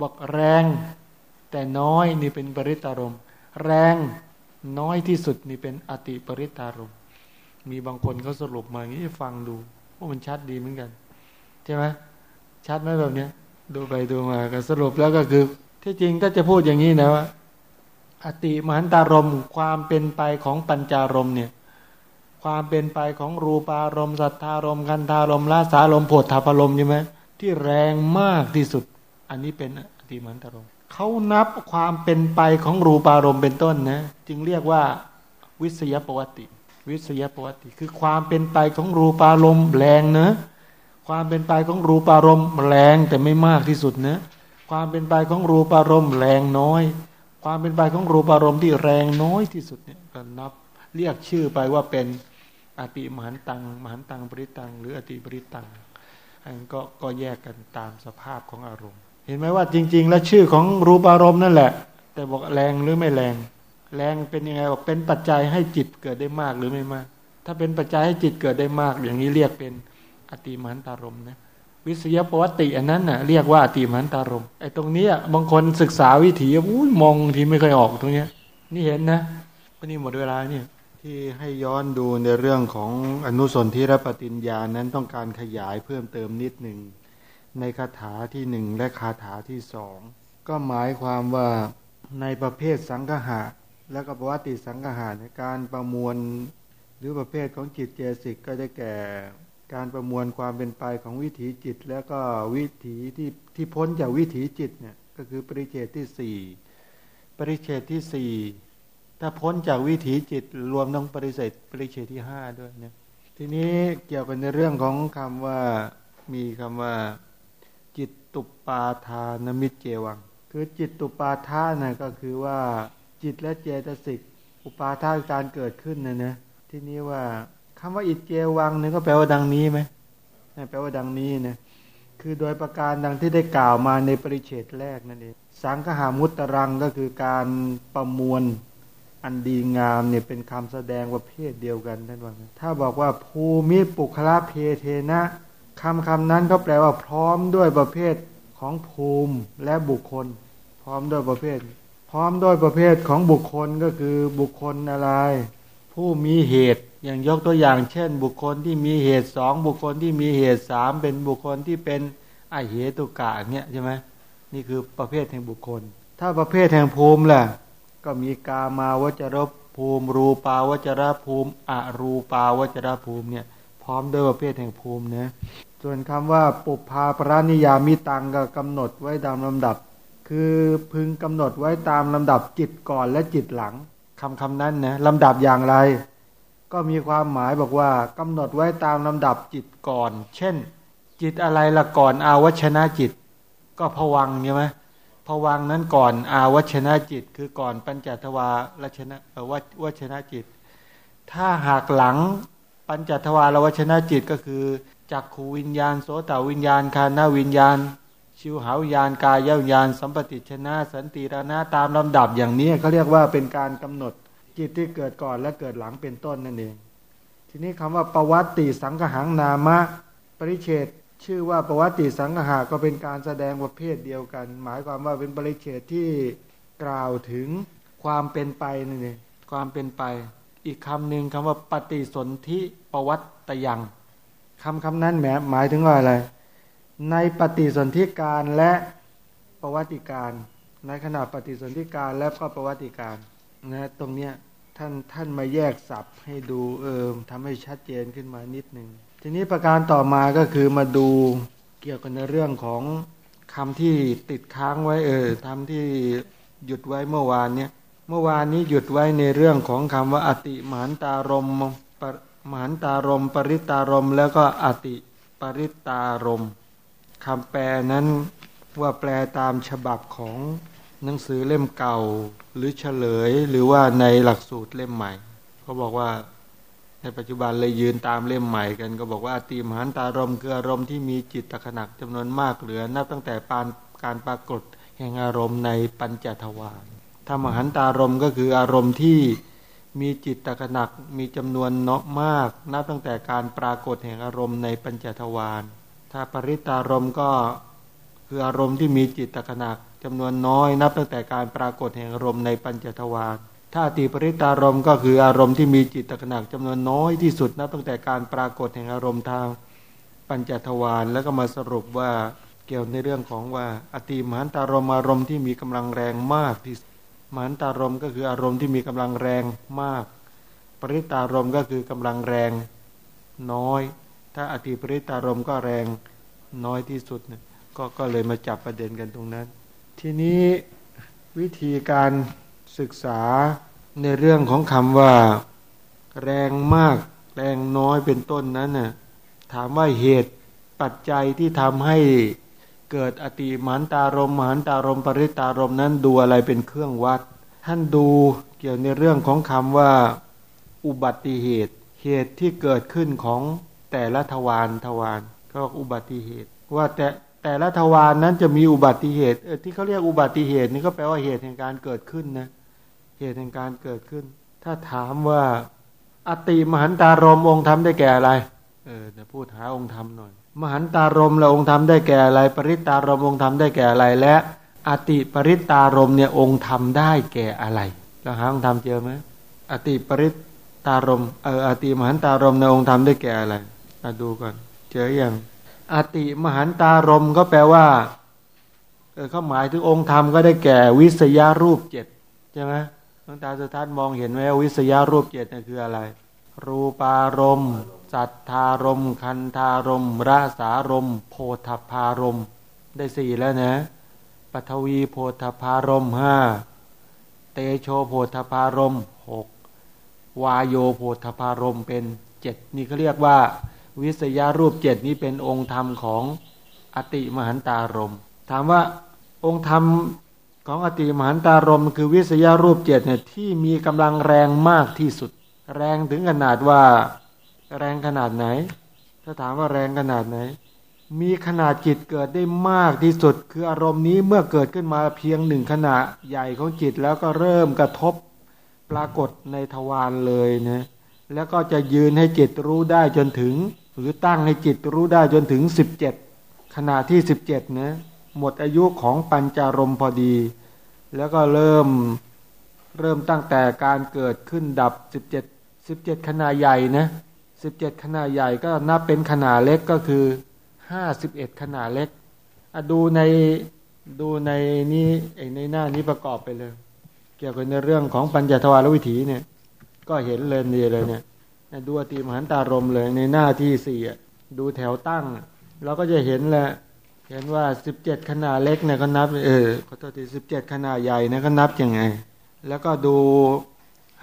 บอกแรงแต่น้อยนี่เป็นปริตารม แรงน้อยที่สุดนี่เป็นอติปริตารม มีบางคนเขาสรุปมาอย่างนี้ฟังดูว่ามันชัดดีเหมือนกัน ใช่ไหมชัดไหมแบบเนี้ยดูไปดูมาก็สรุปแล้วก็คือ ที่จริงถ้าจะพูดอย่างนี้นะว่า อติมหันตารมความเป็นไปของปัญจารมเนี่ยความเป็นไปของรูปารมสัทธารมกันธารมลาสารมโพธาพารมใช่ไหมที่แรงมากที่สุด อันนี้เป็นอติมหันตารมเขานับความเป็นไปของรูปารมเป็นต้นนะจึงเรียกว่าวิสยประวัติ วิสยประวัติ คือความเป็นไปของรูปารมแรงนะความเป็นไปของรูปารมแรงแต่ไม่มากที่สุดนะความเป็นไปของรูปารมแรงน้อย ความเป็นไปของรูปอารมณ์ที่แรงน้อยที่สุดเนี่ยก็นับเรียกชื่อไปว่าเป็นอติมหันตังมหันตังปริตัง หรืออติปริตังอันก็ก็แยกกันตามสภาพของอารมณ์ เห็นไหมว่าจริง ๆ แล้วชื่อของรูปอารมณ์นั่นแหละ แต่บอกแรงหรือไม่แรง แรงเป็นยังไงบอกเป็นปัจจัยให้จิตเกิดได้มากหรือไม่มาก ถ้าเป็นปัจจัยให้จิตเกิดได้มาก อย่างนี้เรียกเป็นอติมหันตารมณ์นะ วิสยปวัติอันนั้นน่ะเรียกว่าติมันตารมไอ้ตรงนี้บางคนศึกษาวิถีอุ้ยมองทีไม่เคยออกตรงเนี้ย นี่เห็นนะก็นี่หมดเวลาเนี่ย ที่ให้ย้อนดูในเรื่องของอนุสนธิรปฏิญญานั้นต้องการขยายเพิ่มเติมนิดหนึ่งในคาถาที่หนึ่งและคาถาที่สองก็หมายความว่าในประเภทสังหะแล้วก็ปวัติสังหารในการประมวลหรือประเภทของจิตเจสิกก็ได้แก่ การประมวลความเป็นไปของวิถีจิต แล้วก็วิถีที่ที่พ้นจากวิถีจิตเนี่ยก็คือปริเฉตที่สี่ปริเฉตที่สี่ถ้าพ้นจากวิถีจิต รวมทั้งปริเฉตปริเฉตที่ห้าด้วยเนี่ยทีนี้เกี่ยวกันในเรื่องของคำว่ามีคำว่า จิตตุปาทานมิตเจวัง คือจิตตุปาทานนะก็คือว่าจิตและเจตสิกอุปาทานการเกิดขึ้นนะนะที่นี้ว่า คำว่าอิจเจวังนี่ก็แปลว่าดังนี้ไหมแปลว่าดังนี้นะคือโดยประการดังที่ได้กล่าวมาในปริเฉดแรกนั่นเองสังคหามุตตรังก็คือการประมวลอันดีงามเนี่ยเป็นคำแสดงประเภทเดียวกันท่านว่าถ้าบอกว่าภูมิปุคละเพเทนะคำคำนั้นก็แปลว่าพร้อมด้วยประเภทของภูมิและบุคคล พร้อมด้วยประเภท พร้อมด้วยประเภทของบุคคลก็คือบุคคลอะไร ผู้มีเหตุ อย่างยกตัวอย่างเช่น บุคคลที่มีเหตุสองบุคคลที่มีเหตุสามเป็นบุคคลที่เป็นไอเหตุกะเนี่ยใช่ไหมนี่คือประเภทแห่งบุคคล ถ้าประเภทแห่งภูมิล่ะ ก็มีกามาวจรภูมิ รูปาวจรภูมิอรูปาวจรภูมิเนี่ย พร้อมด้วยประเภทแห่งภูมินะส่วนคำว่าปุพาปรานิยามิตังก็กำหนดไว้ตามลำดับ คือพึงกำหนดไว้ตามลำดับจิตก่อนและจิตหลังคำคำนั้นนะลำดับอย่างไร ก็มีความหมายบอกว่ากำหนดไว้ตามลำดับจิตก่อน เช่น จิตอะไรละก่อนอาวัชนะจิต ก็ผวังใช่ไหมผวังนั้นก่อนอาวัชนะจิต คือก่อนปัญจทวารชนะวัวัชนะจิต ถ้าหากหลังปัญจทวารวัชนะจิตก็คือจักขูวิญญาณโสตวิญญาณคานาวิญญาณ ชิวหาวิญญาณกายวิญญาณ สัมปติชนะ สันติรานะตามลำดับอย่างนี้เขาเรียกว่าเป็นการกำหนด จิตที่เกิดก่อนและเกิดหลังเป็นต้นนั่นเอง ทีนี้คำว่าประวัติสังหังนามะ ปริเฉดชื่อว่าประวัติสังหาก็เป็นการแสดงประเภทเดียวกัน หมายความว่าเป็นปริเฉดที่กล่าวถึงความเป็นไปนั่นเองความเป็นไป อีกคำหนึ่งคำว่าปฏิสนธิประวัติยังคำคำนั้นแหมหมายถึงว่าอะไร ในปฏิสนธิการและประวัติการ ในขณะปฏิสนธิการและก็ประวัติการ นะตรงเนี้ยท่านท่านมาแยกสับให้ดูเออทำให้ชัดเจนขึ้นมานิดหนึ่งทีนี้ประการต่อมาก็คือมาดูเกี่ยวกับในเรื่องของคำที่ติดค้างไว้เออทำที่หยุดไว้เมื่อวานเนี้ยเมื่อวานนี้หยุดไว้ในเรื่องของคำว่าอติมหันตารมมหันตารม ปริตารม แล้วก็อติปริตารมคำแปลนั้นว่าแปลตามฉบับของ หนังสือเล่มเก่าหรือเฉลยหรือว่าในหลักสูตรเล่มใหม่เขาบอกว่าในปัจจุบันเลยยืนตามเล่มใหม่กันก็บอกว่าตีมหันตารมคืออารมณ์ที่มีจิตตะขนักจำนวนมากเหลือ นับตั้งแต่ปานการปรากฏแห่งอารมณ์ในปัญจทวารถ้ามหันตารมก็คืออารมณ์ที่มีจิตตะขนักมีจำนวนเนาะมาก นับตั้งแต่การปรากฏแห่งอารมณ์ในปัญจทวารถ้าปริตารมก็คืออารมณ์ที่มีจิตตะขนัก จำนวนน้อยนับตั้งแต่การปรากฏแห่งอารมณ์ในปัญจทวารถ้าติปริตารมก็คืออารมณ์ที่มีจิตตะขนักจำนวนน้อยที่สุดนับตั้งแต่การปรากฏแห่งอารมณ์ทางปัญจทวารแล้วก็มาสรุปว่าเกี่ยวในเรื่องของว่า อติมหันตารมอารมณ์ที่มีกำลังแรงมากที่มหันตารมก็คืออารมณ์ที่มีกำลังแรงมาก ปริตารมก็คือกำลังแรงน้อย ถ้าอติปริตารมก็แรงน้อยที่สุดเนี่ยก็ก็เลยมาจับประเด็นกันตรงนั้น ทีนี้วิธีการศึกษาในเรื่องของคำว่า แรงมาก แรงน้อยเป็นต้นนั้นน่ะถามว่าเหตุปัจจัยที่ทำให้เกิดอติมหันตารมมหันตารมปริตารมนั้นดูอะไรเป็นเครื่องวัด ท่านดูเกี่ยวในเรื่องของคำว่า อุบัติเหตุ เหตุที่เกิดขึ้นของแต่ละทวารทวารก็อุบัติเหตุ ว่าแต่ แต่ละทวารนั้นจะมีอุบัติเหตุเออที่เขาเรียกอุบัติเหตุนี่ก็แปลว่าเหตุแห่งการเกิดขึ้นนะเหตุแห่งการเกิดขึ้น ถ้าถามว่าอติมหันตารมองค์ธรรมได้แก่อะไร เออจะพูดหาองค์ธรรมหน่อย มหันตารมและองค์ธรรมได้แก่อะไร ปริตารมองค์ธรรมได้แก่อะไร และอติปริตารมเนี่ยองค์ธรรมได้แก่อะไรเราหาองค์ธรรมเจอไหมอติปริตารมเอออติมหันตารมในองค์ธรรมได้แก่อะไรมาดูก่อน เจออย่าง อติมหันตารมก็แปลว่าเออเขาหมายถึงองค์ธรรมก็ได้แก่วิสยารูปเจ็ดใช่ไหมงตาสุทัศน์มองเห็นไหมวิสยารูปเจ็ดนี่คืออะไร รูปารมณ์สัทธารมคันธารมราสารมโพธพารมได้สี่แล้วนะปฐวีโพธพารมห้าเตโชโพธพารมหกวายโยโพธพารมเป็นเจ็ดนี่เขาเรียกว่า วิสยารูปเจ็ดนี้เป็นองค์ธรรมของอติมหันตารม ถามว่าองค์ธรรมของอติมหันตารม คือวิสยารูปเจ็ดเนี่ยที่มีกำลังแรงมากที่สุด แรงถึงขนาดว่าแรงขนาดไหน ถ้าถามว่าแรงขนาดไหน มีขนาดจิตเกิดได้มากที่สุด คืออารมณ์นี้เมื่อเกิดขึ้นมาเพียงหนึ่งขณะใหญ่ของจิตแล้วก็เริ่มกระทบปรากฏในทวารเลยนะแล้วก็จะยืนให้จิตรู้ได้จนถึง หรือตั้งให้จิตรู้ได้จนถึงสิบเจ็ดขณะที่สิบเจ็ดนะหมดอายุของปัญจารมพอดี แล้วก็เริ่มเริ่มตั้งแต่การเกิดขึ้นดับสิบเจ็ดสิบเจ็ดขณะใหญ่นะสิบเจ็ดขณะใหญ่ก็นับเป็นขณะเล็กก็คือห้าสิบเอ็ดขณะเล็กดูในดูในนี้ในหน้านี้ประกอบไปเลย เกี่ยวกับในเรื่องของปัญจทวารวิถีเนี่ย ก็เห็นเลยนี่เลยเนี่ย ดูอติมหันตารมเลยในหน้าที่สี่ดูแถวตั้ง เราก็จะเห็นแหละเห็นว่าสิบเจ็ดขนาดเล็กเนี่ยก็นับ เออขอโทษทีสิบเจ็ดขนาดใหญ่เนี่ยก็นับยังไง แล้วก็ดู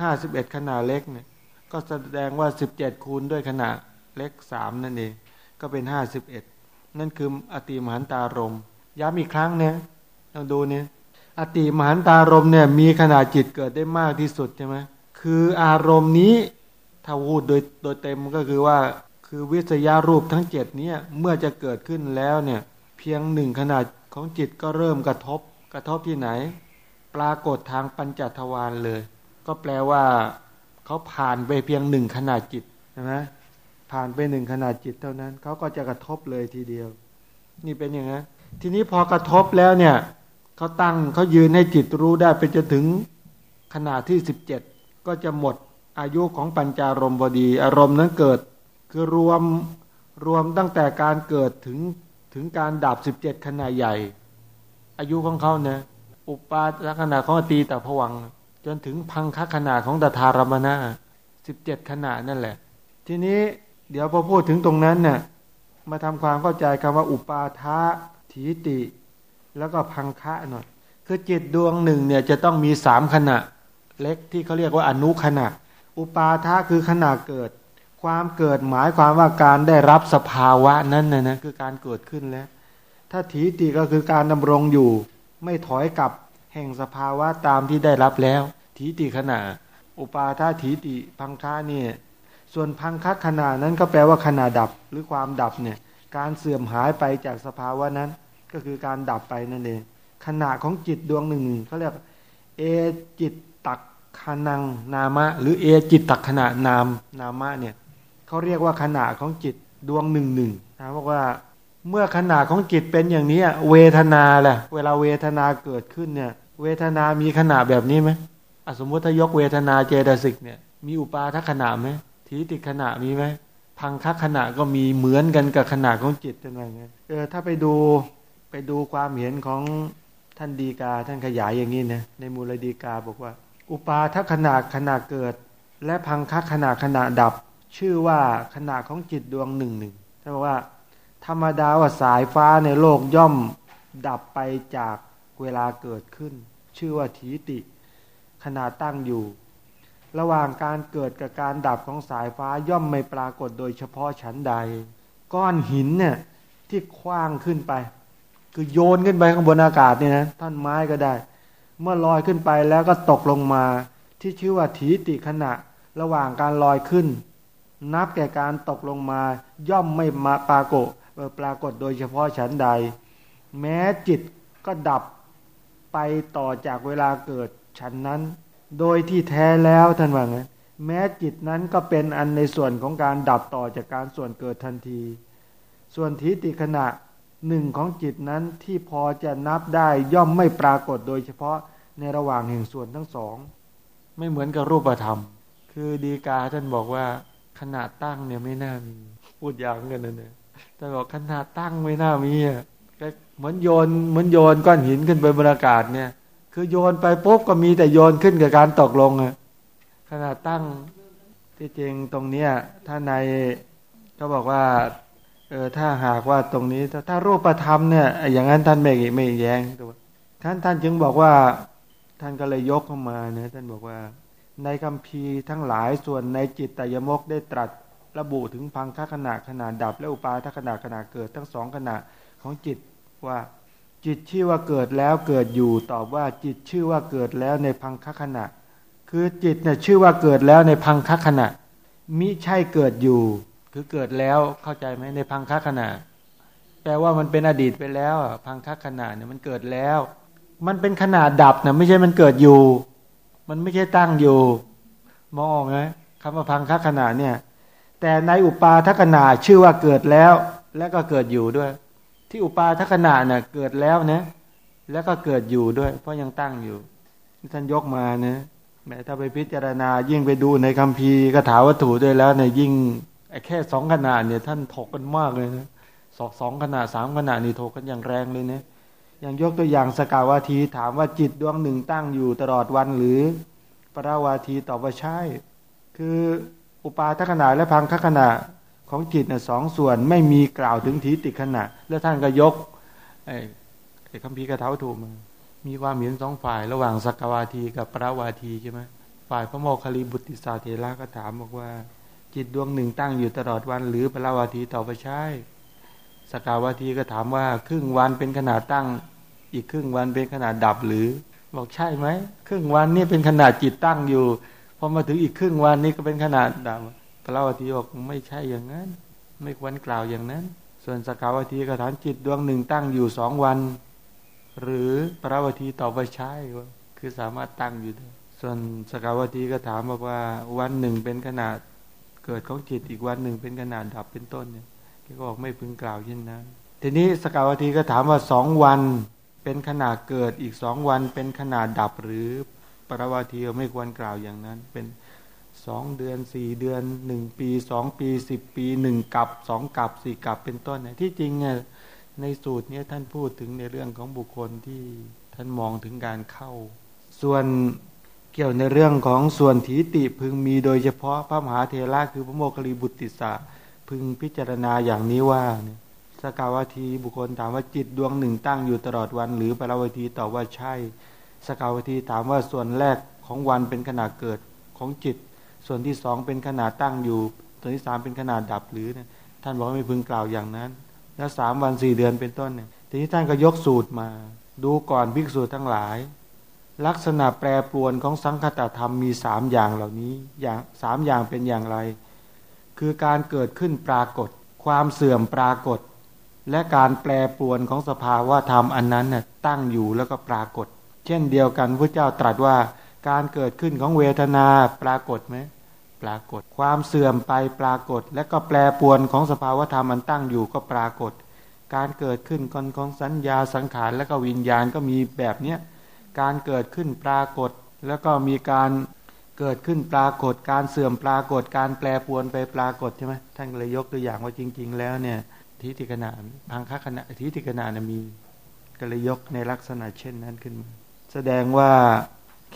ห้าสิบเอ็ดขนาดเล็กเนี่ย ก็แสดงว่าสิบเจ็ดคูณด้วยขนาดเล็กสามนั่นเองก็เป็นห้าสิบเอ็ดนั่นคืออติมหันตารมย้ำอีกครั้งเนี่ยลองดูเนี่ยอติมหันตารมเนี่ยมีขนาดจิตเกิดได้มากที่สุดใช่ไหมคืออารมณ์นี้ ถ้าพูดโดยโดยเต็มก็คือว่าคือวิสยารูปทั้งเจ็ดนี้เมื่อจะเกิดขึ้นแล้วเนี่ยเพียงหนึ่งขนาดของจิตก็เริ่มกระทบกระทบที่ไหน ปรากฏทางปัญจทวารเลย ก็แปลว่าเขาผ่านไปเพียงหนึ่งขนาดจิตใช่ไหมผ่านไปหนึ่งขนาดจิตเท่านั้นเขาก็จะกระทบเลยทีเดียว นี่เป็นอย่างนั้นทีนี้พอกระทบแล้วเนี่ยเขาตั้งเขายืนให้จิตรู้ได้ไปจนถึงขนาดที่สิบเจ็ดก็จะหมด อายุของปัญจารมบดี อารมณ์นั้นเกิด คือรวมรวมตั้งแต่การเกิดถึงถึงการดับสิบเจ็ดขนาดใหญ่ อายุของเขาเนี่ยอุปาลักษณะของตีแต่ผวัง จนถึงพังคขนาดของตถารมณะสิบเจ็ดขนาดนั่นแหละ ทีนี้เดี๋ยวพอพูดถึงตรงนั้นเนี่ยมาทำความเข้าใจคำว่าอุปาทะถีติ แล้วก็พังคะหน่อยคือจิตดวงหนึ่งเนี่ยจะต้องมีสามขณะ เล็กที่เขาเรียกว่าอนุขณะ อุปาทะคือขณะเกิด ความเกิดหมายความว่าการได้รับสภาวะนั้นนะนะคือการเกิดขึ้นแล้ว ถ้าถีติก็คือการดำรงอยู่ ไม่ถอยกลับแห่งสภาวะตามที่ได้รับแล้ว ถีติขณะ อุปาทาถีติพังคาเนี่ย ส่วนพังคัขณะนั้นก็แปลว่าขณะดับหรือความดับเนี่ยการเสื่อมหายไปจากสภาวะนั้น ก็คือการดับไปนั่นเองขณะของจิตดวงหนึ่งเขาเรียกเอจิตตัก ขนังนามะ หรือเอจิตตักขณะนามนามะเนี่ยเขาเรียกว่าขณะของจิตดวงหนึ่งหนึ่งนะบอกว่าเมื่อขณะของจิตเป็นอย่างนี้เวทนาแหละเวลาเวทนาเกิดขึ้นเนี่ย เวทนามีขณะแบบนี้ไหมสมมติถ้ายกเวทนาเจตสิกเนี่ย มีอุปาทัขณะไหมทีติขณะมีไหมพังคัขณะก็มีเหมือนกันกับขณะของจิตเป็นไงเออถ้าไปดูไปดูความเห็นของท่านดีกาท่านขยายอย่างนี้นะในมูลดีกาบอกว่า อุปาทัขณะขณะเกิด และพังคัขณะขณะดับ ชื่อว่าขณะของจิตดวงหนึ่งหนึ่งท่านบอกว่า ธรรมดาว่าสายฟ้าในโลกย่อมดับไปจากเวลาเกิดขึ้น ชื่อว่าทีติขณะตั้งอยู่ ระหว่างการเกิดกับการดับของสายฟ้าย่อมไม่ปรากฏโดยเฉพาะชั้นใด ก้อนหินเนี่ยที่คว้างขึ้นไป คือโยนขึ้นไปข้างบนอากาศเนี่ยนะท่านไม้ก็ได้ มื่อลอยขึ้นไปแล้วก็ตกลงมา ที่ชื่อว่าถีติขณะ ระหว่างการลอยขึ้น นับแก่การตกลงมา ย่อมไม่มาปรากฏปรากฏโดยเฉพาะชั้นใด แม้จิตก็ดับไปต่อจากเวลาเกิดชั้นนั้น โดยที่แท้แล้วท่านว่าไงแม้จิตนั้นก็เป็นอันในส่วนของการดับต่อจากการส่วนเกิดทันที ส่วนทิฏฐิขณะ หนึ่งของจิตนั้นที่พอจะนับได้ย่อมไม่ปรากฏโดยเฉพาะในระหว่างแห่งส่วนทั้งสอง ไม่เหมือนกับรูปธรรม คือดีกาท่านบอกว่าขนาดตั้งเนี่ยไม่น่ามี พูดอย่างกันนะเนี่ยแต่บอกขนาดตั้งไม่น่ามีอะก็เหมือนโยนเหมือนโยนก้อนหินขึ้นไปบนอากาศเนี่ย คือโยนไปปุ๊บก็มีแต่โยนขึ้นกับการตกลงอะขนาดตั้งที่จริงตรงเนี้ยถ้าในก็บอกว่า เออถ้าหากว่าตรงนี้ ถ้าถ้ารูปธรรมเนี่ย อย่างนั้นท่านไม่ไม่แย้งตัวท่านท่านจึงบอกว่า ท่านก็เลยยกเข้ามาเนี่ยท่านบอกว่า ในคำพีทั้งหลายส่วนในจิตตยมกได้ตรัสระบุถึงพังคขณะขนาดดับ และอุปาทขณะขณะเกิดทั้งสองขณะของจิตว่าจิตชื่อว่าเกิดแล้วเกิดอยู่ตอบว่าจิตชื่อว่าเกิดแล้วในพังคขณะ คือจิตเนี่ยชื่อว่าเกิดแล้วในพังคขณะมิใช่เกิดอยู่ คือเกิดแล้วเข้าใจไหมในพังคขณะ แปลว่ามันเป็นอดีตไปแล้วพังคขณะเนี่ยมันเกิดแล้ว มันเป็นขนาดดับนะไม่ใช่มันเกิดอยู่ มันไม่ใช่ตั้งอยู่ มองไหมคำว่าพังคขณะเนี่ย แต่ในอุปาทขณะชื่อว่าเกิดแล้ว และก็เกิดอยู่ด้วย ที่อุปาทัขณะเนี่ยเกิดแล้วนะแล้วก็เกิดอยู่ด้วย เพราะยังตั้งอยู่ที่ท่านยกมานะแม้ถ้าไปพิจารณายิ่งไปดูในคัมภีร์คาถาวัตถุด้วยแล้วเนี่ยยิ่ง แค่สองขนาดเนี่ย ท่านถกกันมากเลยนะสองสองขนาดสามขนาดนี่ถกกันอย่างแรงเลยนะอย่างยกตัวอย่างสกาวาทีถามว่าจิตดวงหนึ่งตั้งอยู่ตลอดวันหรือปราวาทีตอบว่าใช่ คืออุปาทัขณะและพังทัขณะของจิตนะสองส่วนไม่มีกล่าวถึงทีติขณะ แล้วท่านก็ยกไอ้ไอ้คำพีกระเท้าถูกมามีความเห็นสองฝ่ายระหว่างสักวาทีกับปราวาทีใช่ไหมฝ่ายพระโมคคิริบุตติสาเทระก็ถามบอกว่า จิตดวงหนึ่งตั้งอยู่ตลอดวัน หรือปราวาทีต่อไปใช่สกาวาทีก็ถามว่า ครึ่งวันเป็นขนาดตั้ง อีกครึ่งวันเป็นขนาดดับหรือ บอกใช่ไหมครึ่งวันนี่เป็นขนาดจิตตั้งอยู่พอมาถึงอีกครึ่งวันนี้ก็เป็นขนาดดับพระวทีบอกไม่ใช่อย่างนั้น ไม่ควรกล่าวอย่างนั้น ส่วนสกาวทีกระฐานจิตดวงหนึ่งตั้งอยู่สองวัน หรือพระวทีตอบว่าใช่คือสามารถตั้งอยู่ได้ส่วนสกาวทีก็ถามบอกว่า วันหนึ่งเป็นขนาด เกิดของจิตอีกวันหนึ่งเป็นขนาดดับเป็นต้นเนี่ยแก็บอกไม่พึงกล่าวเช่นนั้นทีนี้สกาวทีก็ถามว่าสองวันเป็นขนาดเกิดอีกสองวันเป็นขนาดดับหรือปรวาทีไม่ควรกล่าวอย่างนั้น เป็นสองเดือนสี่เดือนหนึ่งปีสองปีสิบปีหนึ่งกับสองกับสี่กับเป็นต้นเนี่ยที่จริงเนี่ยในสูตรนี้ท่านพูดถึงในเรื่องของบุคคลที่ท่านมองถึงการเข้า ส่วน เกี่ยวในเรื่องของส่วนถีติพึงมีโดยเฉพาะพระมหาเทระคือพระโมคคิริบุตติสะพึงพิจารณาอย่างนี้ว่าสกาวทีบุคคลถามว่าจิตดวงหนึ่งตั้งอยู่ตลอดวัน หรือปราวทีตอบว่าใช่ สกาวทีถามว่าส่วนแรกของวันเป็นขณะเกิดของจิต ส่วนที่สองเป็นขนาดตั้งอยู่ ส่วนที่สามเป็นขนาดดับหรือนี่ยท่านบอกไม่พึงกล่าวอย่างนั้น แล้วสามวันสี่เดือนเป็นต้นเนี่ยทีทีนี้ท่านก็ยกสูตรมา ดูก่อนภิกษุทั้งหลาย ลักษณะแปรปรวนของสังคตธรรมมีสามอย่างเหล่านี้อย่างสามอย่างเป็นอย่างไร คือการเกิดขึ้นปรากฏ ความเสื่อมปรากฏ และการแปรปรวนของสภาวะธรรมอันนั้นน่ยตั้งอยู่แล้วก็ปรากฏ เช่นเดียวกันพระเจ้าตรัสว่า การเกิดขึ้นของเวทนาปรากฏไหมปรากฏ ความเสื่อมไปปรากฏ และก็แปรปรวนของสภาวธรรมมันตั้งอยู่ก็ปรากฏ การเกิดขึ้นของของสัญญาสังขารและก็วิญญาณก็มีแบบเนี้ย การเกิดขึ้นปรากฏ แล้วก็มีการเกิดขึ้นปรากฏ การเสื่อมปรากฏ การแปรปวนไปปรากฏใช่ไหมท่านเลยยกตัวอย่างว่าจริง ๆ แล้วเนี่ยทิฏฐิขณะพังคขณะทิฏฐิขณะมีก็เลยยกในลักษณะเช่นนั้นขึ้นมาแสดงว่า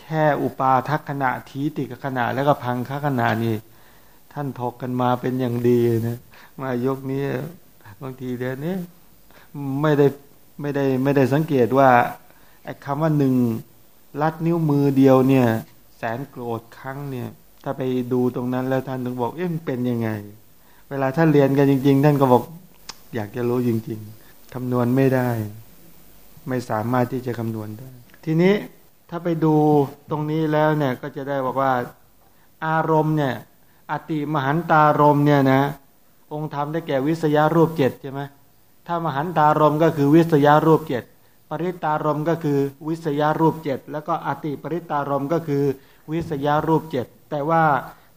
แค่อุปาทักขณะทีติกขณะแล้วก็พังคขณะนี่ท่านถกกันมาเป็นอย่างดีนะมายกนี้บางทีเดี๋ยวนี้ไม่ได้ไม่ได้ไม่ได้สังเกตว่า ไอ้คำว่าหนึ่งลัดนิ้วมือเดียวเนี่ย แสนโกรธครั้งเนี่ย ถ้าไปดูตรงนั้นแล้วท่านถึงบอกเอ๊ะมันเป็นยังไง เวลาท่านเรียนกันจริง ๆ ท่านก็บอก อยากจะรู้จริง ๆคำนวณไม่ได้ ไม่สามารถที่จะคำนวณได้ ทีนี้ถ้าไปดูตรงนี้แล้วเนี่ย ก็จะได้บอกว่าอารมณ์เนี่ย อติมหันตารมเนี่ยนะ องค์ธรรมได้แก่วิสยารูปเจ็ดใช่ไหมถ้ามหันตารมก็คือวิสยารูปเจ็ด ปริตารมก็คือวิสยารูปเจ็ดแล้วก็อติปริตารมก็คือวิสยารูปเจ็ดแต่ว่า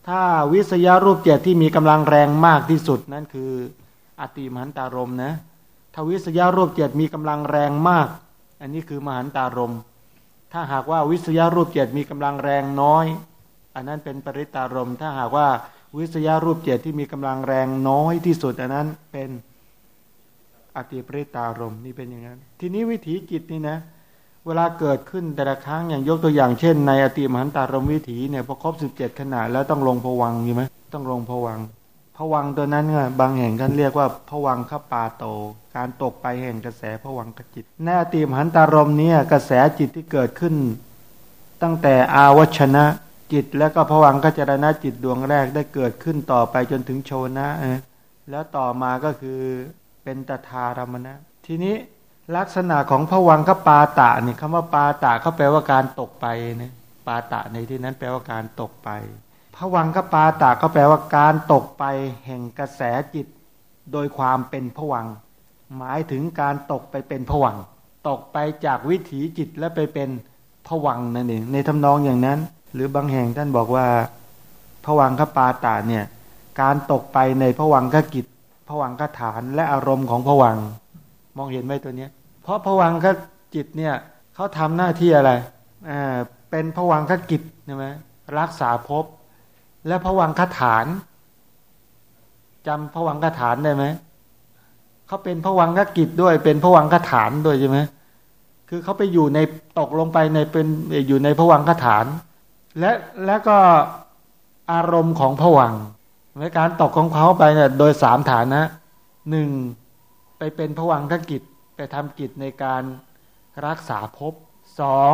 ถ้าวิสยารูปเจ็ดที่มีกำลังแรงมากที่สุดนั่นคืออติมหันตารมนะถ้าวิสยารูปเจ็ดมีกำลังแรงมาก อันนี้คือมหันตารมถ้าหากว่าวิสยารูปเจตมีกำลังแรงน้อย อันนั้นเป็นปริตารมถ้าหากว่าวิสยารูปเจตที่มีกำลังแรงน้อยที่สุด อันนั้นเป็น อติปริตารมนี่เป็นอย่างนั้น ทีนี้วิถีจิตนี่นะ เวลาเกิดขึ้นแต่ละครั้งอย่างยกตัวอย่างเช่น ในอติมหันตารมวิถีเนี่ยพอครบสิบเจ็ดขนาดแล้วต้องลงผวังใช่ไหมต้องลงผวังผวังตัวนั้นเนี่ยบางแห่งกันเรียกว่าผวังขปาโต การตกไปแห่งกระแสผวังกจิตในอติมหันตารมเนี่ยกระแสจิตที่เกิดขึ้น ตั้งแต่อาวัชนะจิตแล้วก็ผวังกจรณะจิตดวงแรกได้เกิดขึ้นต่อไปจนถึงโชนะแล้วต่อมาก็คือ เป็นตถารมณะ ทีนี้ลักษณะของผวังขปาตะนี่คำว่าปาตะเขาแปลว่าการตกไปนะปาตะในที่นั้นแปลว่าการตกไปผวังกปาตาก็แปลว่าการตกไปแห่งกระแสจิต โดยความเป็นผวัง หมายถึงการตกไปเป็นผวัง ตกไปจากวิถีจิตและไปเป็นผวังนั่นเองในทำนองอย่างนั้น หรือบางแห่งท่านบอกว่าผวังคปาตาเนี่ยการตกไปในผวังคกิจ ผวังคฐานและอารมณ์ของผวัง มองเห็นไหมตัวเนี้ย เพราะผวังคจิตเนี่ยเขาทำหน้าที่อะไรอ่าเป็นผวังคกิจใช่ไหมรักษาภพและพระวังคาฐานจำพระวังคาฐานได้ไหมเขาเป็นพระวังคกิจด้วย เป็นพระวังคาฐานด้วยใช่ไหมคือเขาไปอยู่ในตกลงไปในเป็นอยู่ในพระวังคาฐาน และและก็อารมณ์ของพระวัง ในการตกของเขาไปเนี่ยโดยสามฐานนะหนึ่งไปเป็นพระวังกิจไปทำกิจในการรักษาภพสอง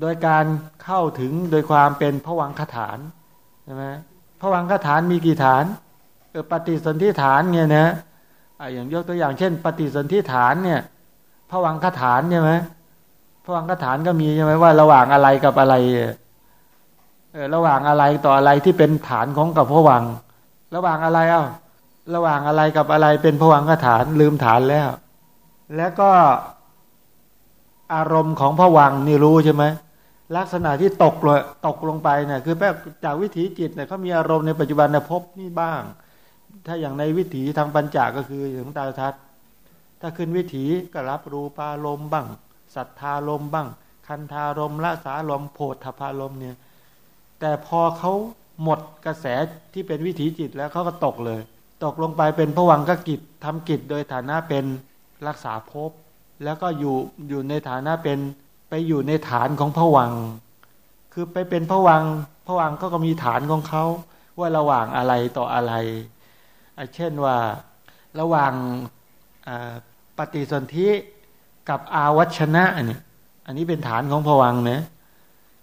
โดยการเข้าถึงโดยความเป็นพระวังคฐานใช่ไหมพระวังคฐานมีกี่ฐานเออปฏิสนธิฐานเนี่ยนะอย่างยกตัวอย่างเช่น ปฏิสนธิฐานเนี่ยพระวังคฐานใช่ไหมพระวังคฐานก็มีใช่ไหมว่า ระหว่างอะไรกับอะไรอ ระหว่างอะไรต่ออะไรที่เป็นฐานของกับพระวัง ระหว่างอะไรเอ้าระหว่างอะไรกับอะไรเป็นพระวังคฐานลืมฐานแล้ว แล้วก็อารมณ์ของพระวังนี่รู้ใช่ไหมลักษณะที่ตกลงตกลงไปเนี่ยคือแป๊บจากวิถีจิตเนี่ยเขามีอารมณ์ในปัจจุบันพบนี่บ้าง ถ้าอย่างในวิถีทางปัญจาก็คืออย่างตาทัศถ้าขึ้นวิถีก็รับรูปารมบ้าง สัทธารมบ้าง คันธารมละสาลมโพธพารมเนี่ย แต่พอเขาหมดกระแสที่เป็นวิถีจิตแล้วเขาก็ตกเลย ตกลงไปเป็นผวังกกิจทำกิจโดยฐานะเป็นรักษาภพแล้วก็อยู่อยู่ในฐานะเป็นไปอยู่ในฐานของผวัง คือไปเป็นผวังผวังก็ก็มีฐานของเขาว่าระหว่างอะไรต่ออะไร เช่นว่าระหว่างปฏิสนธิกับอาวัชนะอันนี้อันนี้เป็นฐานของผวังเนะ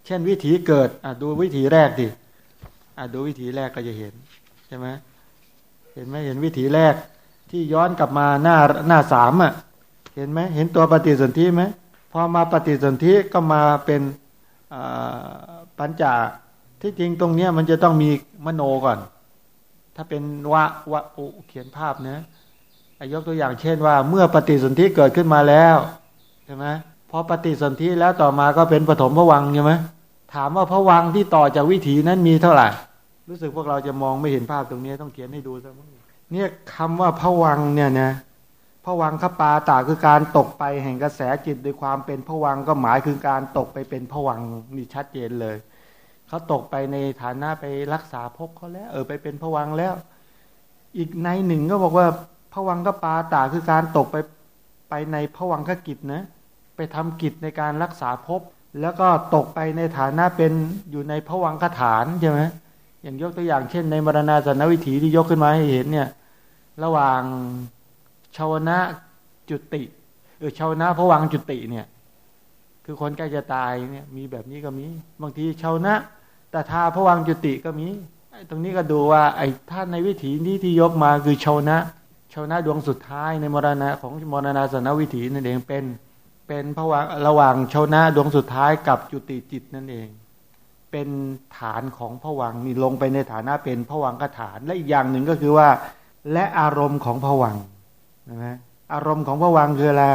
เช่นวิถีเกิดดูวิถีแรกดิดูวิถีแรกก็จะเห็นใช่ไหมเห็นไหมเห็นวิถีแรก ที่ย้อนกลับมาหน้าหน้าสามอะเห็นไหมเห็นตัวปฏิสนธิไหมพอมาปฏิสนธิก็มาเป็นปัญจาที่จริงตรงเนี้ยมันจะต้องมีมโนก่อน ถ้าเป็นวะวะอุเขียนภาพเนะยกตัวอย่างเช่นว่า เมื่อปฏิสนธิเกิดขึ้นมาแล้วใช่ไหมพอปฏิสนธิแล้วต่อมาก็เป็นปฐมพวังใช่ไหม ถามว่าพระวังที่ต่อจากวิถีนั้นมีเท่าไหร่ รู้สึกพวกเราจะมองไม่เห็นภาพตรงนี้ต้องเขียนให้ดูสักเนี่ยคำว่าพระวังเนี่ยนะพระวังขปาตาคือการตกไปแห่งกระแสจิตโดยความเป็นพระวังก็หมายคือการตกไปเป็นพระวังนี่ชัดเจนเลยเขาตกไปในฐานะไปรักษาภพเขาแล้ว เออไปเป็นพระวังแล้ว อีกในหนึ่งก็บอกว่าพระวังก็ปาตาคือการตกไปไปในพระวังขกิจนะ ไปทำกิจในการรักษาภพ แล้วก็ตกไปในฐานะเป็นอยู่ในพวังคฐานใช่ไหมอย่างยกตัวอย่างเช่น ในมรณาสนวิถีที่ยกขึ้นมาให้เห็นเนี่ย ระหว่างชาวนะจุติเออชาวนะพวังจุติเนี่ย คือคนใกล้จะตายเนี่ยมีแบบนี้ก็มี บางทีชาวนะแต่ทาพวังจุติก็มีตรงนี้ก็ดูว่า ไอ้ท่านในวิถีนี้ที่ยกมาคือชาวนะชาวนะดวงสุดท้ายในมรณะของมรณาสนวิถีนั่นเองเป็น เป็นพวังระหว่างชาวนะดวงสุดท้ายกับจุติจิตนั่นเอง เป็นฐานของพวังนี่ลงไปในฐานะเป็นพวังกฐาน และอีกอย่างหนึ่งก็คือว่า และอารมณ์ของพวังนะฮะอารมณ์ของพวังคืออะไร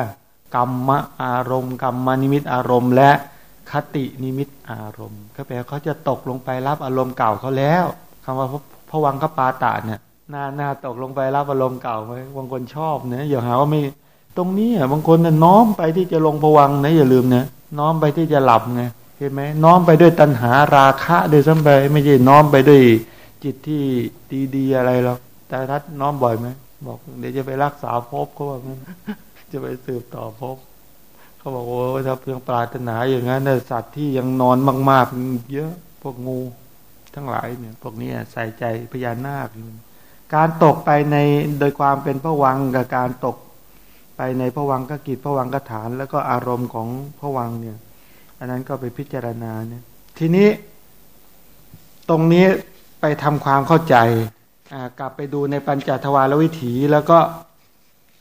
กรรมอารมณ์กรรมนิมิตอารมณ์ และคตินิมิตอารมณ์ก็แปลเขาจะตกลงไปรับอารมณ์เก่าเขาแล้วคำว่าพวังขปาตาเนี่ยหน้าหน้าตกลงไปรับอารมณ์เก่าไหมบางคนชอบเนี่ยอย่าหาว่าไม่ ตรงนี้อะบางคนน่ะน้อมไปที่จะลงผวังนะอย่าลืมนะน้อมไปที่จะหลับไงเห็นไหมน้อมไปด้วยตัณหาราคะโดยซ้ำไปไม่ใช่น้อมไปด้วยจิตที่ดีๆอะไรหรอกแต่ทัดน้อมบ่อยไหมบอกเดี๋ยวจะไปรักษาภพเขาบอกจะไปสืบต่อภพเขาบอกโอ้ถ้าเพียงปรารถนาอย่างนั้นสัตว์ที่ยังนอนมาก ๆ เยอะพวกงูทั้งหลายเนี่ย พวกนี้ใส่ใจพญานาคการตกไปในโดยความเป็นพระวังกับการตก ไปในพวังกกิจพวังกฐาน แล้วก็อารมณ์ของพวังเนี่ย อันนั้นก็ไปพิจารณาเนี่ย ทีนี้ ตรงนี้ไปทำความเข้าใจกลับไปดูในปัญจทวารวิถีแล้วก็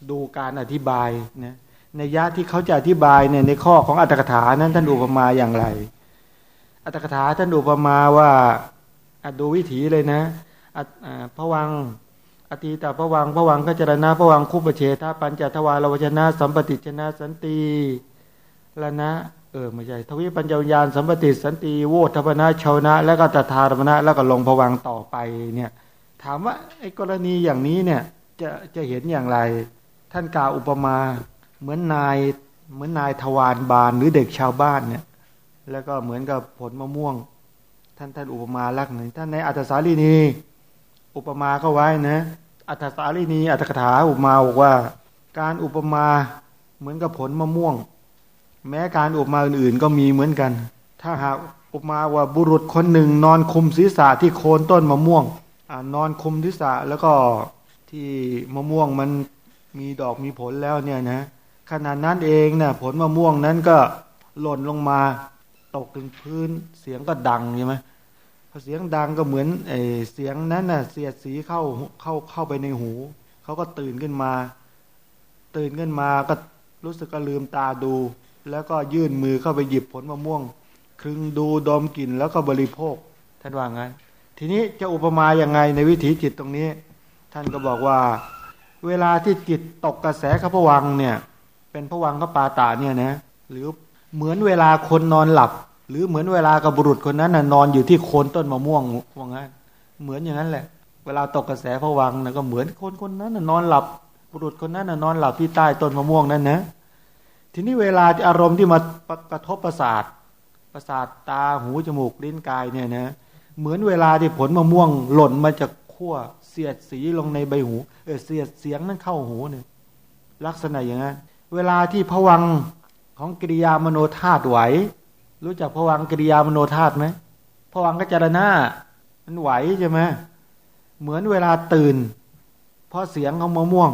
ดูการอธิบายนะในยะที่เขาจะอธิบายเนี่ยในข้อของอัตถกถานั้นท่านอุปมาอย่างไร อัตถกถาท่านอุปมาว่าดูวิถีเลยนะพระวัง อตีตาพระวังพระวังก็จรณะพระวังคุปเฉทาปัญจทวารวชนะ สัมปติชนะสันติละนะเออไม่ใช่ทวิปัญญายานสัมปติสันติโวทัพนะชาวนะ แล้วก็ตถาธรรมนะ แล้วก็ลงพวังต่อไปเนี่ย ถามว่าไอ้กรณีอย่างนี้เนี่ย จะจะเห็นอย่างไร ท่านกล่าวอุปมา เหมือนนายเหมือนนายทวารบานหรือเด็กชาวบ้านเนี่ย แล้วก็เหมือนกับผลมะม่วง ท่านท่านอุปมาลักหนึ่งท่านในอัตสาลีนี อุปมาก็ไว้นะ อัตสาลีนีอัตถกถาอุปมาบอกว่า การอุปมาเหมือนกับผลมะม่วง แม้การอุปมาอื่นๆก็มีเหมือนกัน ถ้าหากอุปมาว่าบุรุษคนหนึ่ง นอนคุมศีรษะที่โคนต้นมะม่วงอนอนคุมศีรษะแล้วก็ที่มะม่วงมันมีดอกมีผลแล้วเนี่ยนะขณะนั้นเองเนะ่ยผลมะม่วงนั้นก็หล่นลงมาตกถึงพื้นเสียงก็ดังใช่ไหม พอเสียงดังก็เหมือนไอเสียงนั้นน่ะ เสียดสีเข้าเข้าเข้าไปในหูเขาก็ตื่นขึ้นมา ตื่นขึ้นมาก็รู้สึกก็ลืมตาดู แล้วก็ยื่นมือเข้าไปหยิบผลมะม่วงคลึงดูดมกลิ่นแล้วก็บริโภคท่านว่าไงทีนี้จะอุปมาอย่างไงในวิถีจิตตรงนี้ ท่านก็บอกว่า เวลาที่จิตตกกระแสขพวังเนี่ย เป็นพวังขปาตาเนี่ยนะหรือเหมือนเวลาคนนอนหลับ หรือเหมือนเวลากับบุรุษคนนั้นน่ะนอนอยู่ที่โคนต้นมะม่วงว่างั้นเหมือนอย่างนั้นแหละ เวลาตกกระแสพวังนะก็เหมือนคนคนนั้นน่ะนอนหลับ บุรุษคนนั้นน่ะนอนหลับที่ใต้ต้นมะม่วงนั่นนะ ทีนี้เวลาอารมณ์ที่มากระทบประสาท ประสาทตาหูจมูกลิ้นกายเนี่ยนะ เหมือนเวลาที่ผลมะม่วงหล่นมาจากขั้วเสียดสีลงในใบหูเออเสียดเสียงนั้นเข้าหูเนี่ยลักษณะอย่างนั้น เวลาที่ผวังของกิริยามโนธาตุไหว รู้จักผวังกิริยามโนธาตุไหมผวังก็จารณามันไหวใช่ไหมเหมือนเวลาตื่น เพราะเสียงของมะม่วง